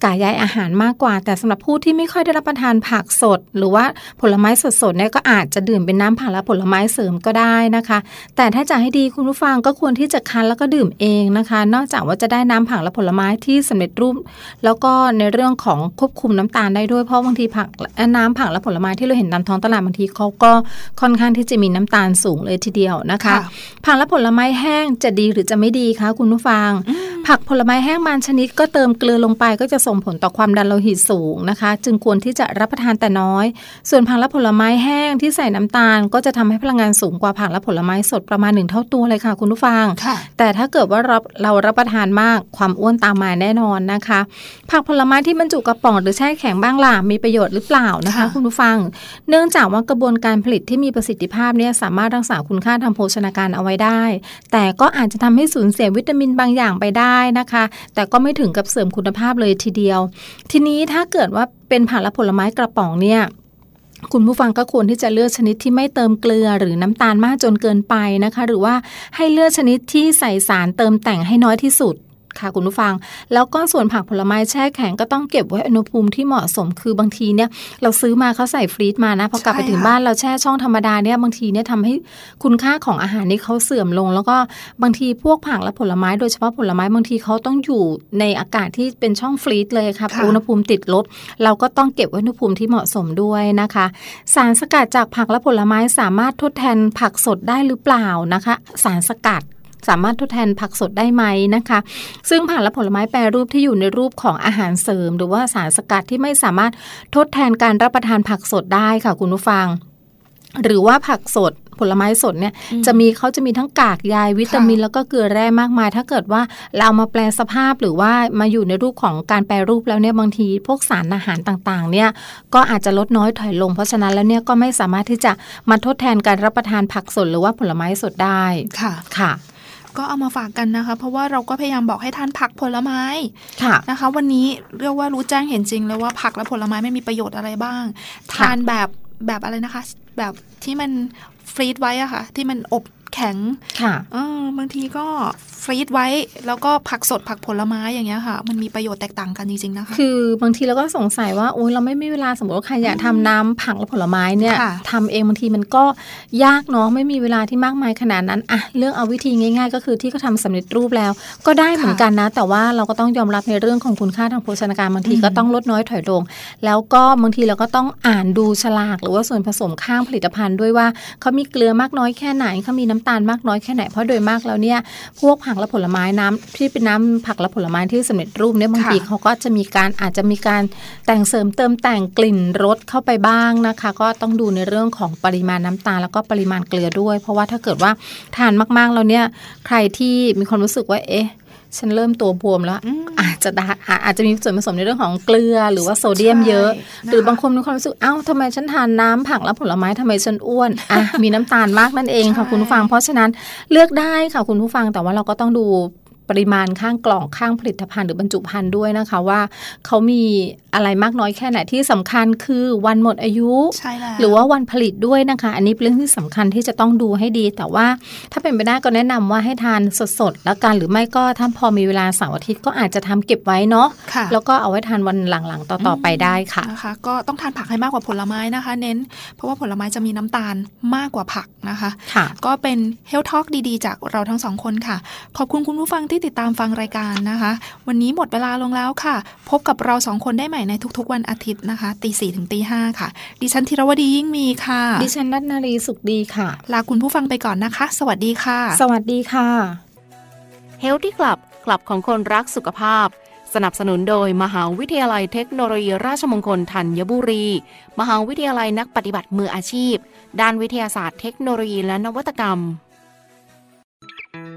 กากใยอาหารมากกว่า แต่สำหรับผู้ที่ไม่ค่อยได้รับประทานผักสด หรือว่าผลไม้สดๆเนี่ยก็อาจจะดื่มเป็นน้ำผักและผลไม้เสริมก็ได้นะคะ แต่ถ้าจะให้ดีคุณผู้ฟังก็ควรที่จะคั้นแล้วก็ดื่มเองนะคะ นอกจากว่าจะได้น้ำผักและผลไม้ที่สำเร็จรูป แล้วก็ในเรื่องของควบคุมน้ำตาลได้ด้วยเพราะบางทีผักเอ่อน้ำผักและผลไม้ที่เราเห็นตามท้องตลาดบางทีเขาก็ค่อนข้างที่จะมีน้ำตาลสูงเลยทีเดียวนะคะค่ะผักและผลไม้แห้งจะดีหรือจะไม่ดีคะคุณผู้ฟัง ผักผลไม้แห้งบางชนิดก็เติมเกลือลงไปก็จะส่งผลต่อความดันโลหิตสูงนะคะ จึงควรที่จะรับประทานแต่น้อย ส่วนผักและผลไม้แห้งที่ใส่น้ำตาล ก็จะทำให้พลังงานสูงกว่าผักและผลไม้สดประมาณหนึ่งเท่าตัวเลยค่ะ คุณผู้ฟังค่ะแต่ถ้าเกิดว่าเราเรารับประทานมากความอ้วนตามมาแน่นอนนะคะ ผักผลไม้ที่บรรจุกระป๋องหรือแช่แข็งบ้างล่ะมีประโยชน์หรือเปล่านะคะค่ะคุณผู้ฟัง เนื่องจากว่ากระบวนการผลิตที่มีประสิทธิภาพเนี่ยสามารถรักษาคุณค่าทางโภชนาการเอาไว้ได้ แต่ก็อาจจะทำให้สูญเสียวิตามินบางอย่างไปได้นะคะ แต่ก็ไม่ถึงกับเสริมคุณภาพเลยทีเดียว ทีนี้ถ้าเกิดว่าเป็นผักและผลไม้กระป๋องเนี่ยคุณผู้ฟังก็ควรที่จะเลือกชนิดที่ไม่เติมเกลือหรือน้ำตาลมากจนเกินไปนะคะ หรือว่าให้เลือกชนิดที่ใส่สารเติมแต่งให้น้อยที่สุด ค่ะคุณผู้ฟัง แล้วก็ส่วนผักผลไม้แช่แข็งก็ต้องเก็บไว้อุณหภูมิที่เหมาะสมคือบางทีเนี่ยเราซื้อมาเขาใส่ฟรีซมานะพอกลับไปใช่ถึงค่ะบ้านเราแช่ช่องธรรมดาเนี่ยบางทีเนี่ยทำให้คุณค่าของอาหารนี่เขาเสื่อมลง แล้วก็บางทีพวกผักและผลไม้โดยเฉพาะผลไม้บางทีเขาต้องอยู่ในอากาศที่เป็นช่องฟรีซเลยค่ะค่ะอุณหภูมิติดลบ เราก็ต้องเก็บไว้อุณหภูมิที่เหมาะสมด้วยนะคะ สารสกัดจากผักและผลไม้สามารถทดแทนผักสดได้หรือเปล่านะคะ สารสกัด สามารถทดแทนผักสดได้ไหมนะคะ ซึ่งผักและผลไม้แปรรูปที่อยู่ในรูปของอาหารเสริม หรือว่าสารสกัดที่ไม่สามารถทดแทนการรับประทานผักสดได้ค่ะคุณผู้ฟัง หรือว่าผักสดผลไม้สดเนี่ยจะมีเขาจะมีทั้งกากใยวิตามินแล้วก็เกลือแร่มากมาย ถ้าเกิดว่าเราเอามาแปลสภาพหรือว่ามาอยู่ในรูปของการแปรรูปแล้วเนี่ยบางที พวกสารอาหารต่างๆเนี่ยก็อาจจะลดน้อยถอยลง เพราะฉะนั้นแล้วเนี่ยก็ไม่สามารถที่จะมาทดแทนการรับประทานผักสดหรือว่าผลไม้สดได้ค่ะค่ะ ก็เอามาฝากกันนะคะ เพราะว่าเราก็พยายามบอกให้ทานผักผลไม้ค่ะนะคะ วันนี้เรียกว่ารู้แจ้งเห็นจริงเลยว่าผักและผลไม้ไม่มีประโยชน์อะไรบ้าง ทานแบบแบบอะไรนะคะ แบบที่มันฟรีดไว้อะค่ะ ที่มันอบแข็งค่ะเออบางทีก็ฟรีดไว้แล้วก็ผักสดผักผลไม้อย่างเงี้ยค่ะ มันมีประโยชน์แตกต่างกันจริงๆนะคะคือบางทีเราก็สงสัยว่าโอ้ยเราไม่มีเวลาสมมติว่าใครอยากทำน้ำผักและผลไม้เนี่ยค่ะทำเองบางทีมันก็ยากเนาะไม่มีเวลาที่มากมายขนาดนั้นอะเรื่องเอาวิธีง่าย ๆ ก็คือที่เขาทำสำเร็จรูปแล้ว ก็ได้เหมือนกันนะ แต่ว่าเราก็ต้องยอมรับในเรื่องของคุณค่าทางโภชนาการบางทีก็ต้องลดน้อยถอยลง แล้วก็บางทีเราก็ต้องอ่านดูฉลาก หรือว่าส่วนผสมข้างผลิตภัณฑ์ด้วยว่าเขามีเกลือมากน้อยแค่ไหนเขามีน้ำตาลมากน้อยแค่ไหนเพราะโดยมากแล้วเนี่ยพวกผักและผลไม้น้ำที่เป็นน้ำผักและผลไม้ที่สำเร็จรูปเนี่ยบางทีค่ะเขาก็จะมีการอาจจะมีการแต่งเสริมเติมแต่งกลิ่นรสเข้าไปบ้างนะคะ ก็ต้องดูในเรื่องของปริมาณน้ำตาลแล้วก็ปริมาณเกลือด้วย เพราะว่าถ้าเกิดว่าทานมากๆแล้วเนี่ยใครที่มีความรู้สึกว่าเอ๊ะ ฉันเริ่มตัวบวมแล้ว อาจจะได้อาอาจจะมีส่วนผสมในเรื่องของเกลือหรือว่าโซเดียมเยอะใช่นะคะหรือบางคนมีความรู้สึกเอ้าทำไมฉันทานน้ำผักและผลไม้ทำไมฉันอ้วนอะมีน้ำตาลมากนั่นเองค่ะใช่คุณผู้ฟัง เพราะฉะนั้นเลือกได้ค่ะคุณผู้ฟังแต่ว่าเราก็ต้องดู ปริมาณข้างกล่องข้างผลิตภัณฑ์หรือบรรจุภัณฑ์ด้วยนะคะว่าเขามีอะไรมากน้อยแค่ไหนที่สำคัญคือวันหมดอายุใช่แล้วหรือว่าวันผลิตด้วยนะคะ อันนี้เป็นเรื่องที่สำคัญที่จะต้องดูให้ดี แต่ว่าถ้าเป็นไปได้ก็แนะนำว่าให้ทานสดๆแล้วกันหรือไม่ก็ถ้าพอมีเวลาเสาร์อาทิตย์ก็อาจจะทำเก็บไว้เนาะค่ะแล้วก็เอาไว้ทานวันหลังๆต่อๆไปได้ค่ะนะคะ ก็ต้องทานผักให้มากกว่าผลไม้นะคะ เน้น เพราะว่าผลไม้จะมีน้ำตาลมากกว่าผักนะคะค่ะก็เป็นเฮลท a l k ดีๆ จากเราทั้งสองคนค่ะ ขอบคุณคุณผู้ฟังที่ติดตามฟังรายการนะคะ วันนี้หมดเวลาลงแล้วค่ะ พบกับเราสองคนได้ใหม่ในทุกๆ วันอาทิตย์นะคะตีสี่ถึงตีห้าค่ะ ดิฉันธีรวดียิ่งมีค่ะ ดิฉันนัทนารีสุขดีค่ะ ลาคุณผู้ฟังไปก่อนนะคะ สวัสดีค่ะ สวัสดีค่ะ Healthy Club คลับของคนรักสุขภาพ สนับสนุนโดยมหาวิทยาลัยเทคโนโลยีราชมงคลธัญบุรี มหาวิทยาลัยนักปฏิบัติมืออาชีพ ด้านวิทยาศาสตร์เทคโนโลยีและนวัตกรรม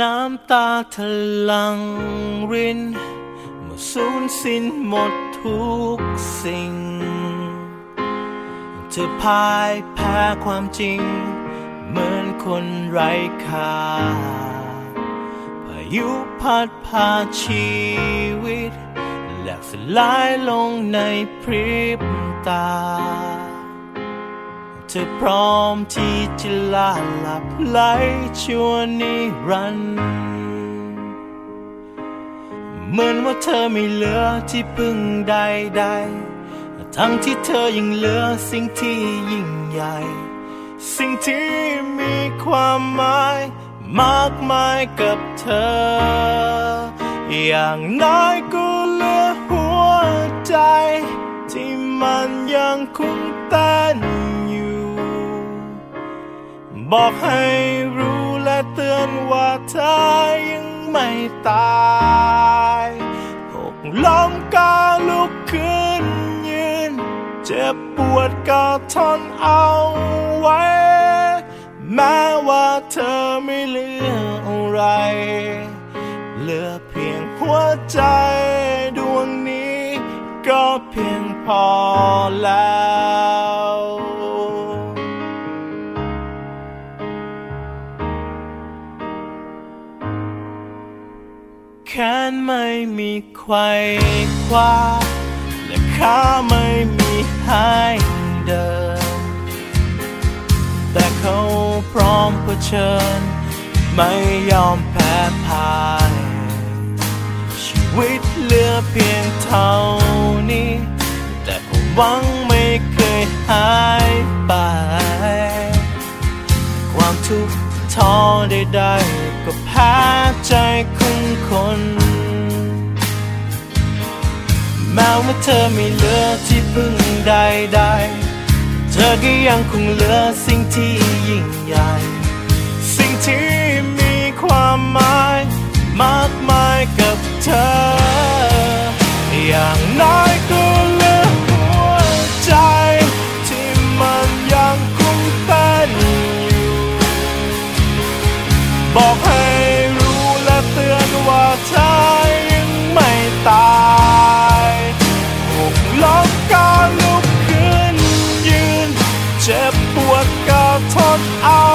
น้ำตาทะลังรินเมื่อสูญสิ้นหมดทุกสิ่งเธอพ่ายแพ้ความจริง เหมือนคนไร้ค่าพายุพัดพาชีวิตแหลกสลายลงในพริบตา ธอพร้อมที่จะลาหลับไหลชั่วนิรันดร์เหมือนว่าเธอไม่เหลือที่พึ่งใดๆ ทั้งที่เธอยังเหลือสิ่งที่ยิ่งใหญ่ สิ่งที่มีความหมายมากมายกับเธอ อย่างน้อยก็เหลือหัวใจ ที่มันยังคงเต้น บอกให้รู้และเตือนว่าเธอยังไม่ตายหกล้มก็ลุกขึ้นยืน เจ็บปวดก็ทนเอาไว้ แม้ว่าเธอไม่เหลืออะไร เหลือเพียงหัวใจดวงนี้ ก็เพียงพอแล้ว แขนไม่มีไขว้คว้าและขาไม่มีให้เดิน แต่เขาพร้อมเผชิญ ไม่ยอมแพ้พ่าย ชีวิตเหลือเพียงเท่านี้ แต่ความหวังไม่เคยหายไป ความทุกข์ท้อใดๆ ก็แพ้ใจของคน แม้ว่าเธอไม่เหลือที่พึ่งใดๆ เธอก็ยังคงเหลือสิ่งที่ยิ่งใหญ่ สิ่งที่มีความหมาย มากมายกับเธอ อย่างน้อย I've out.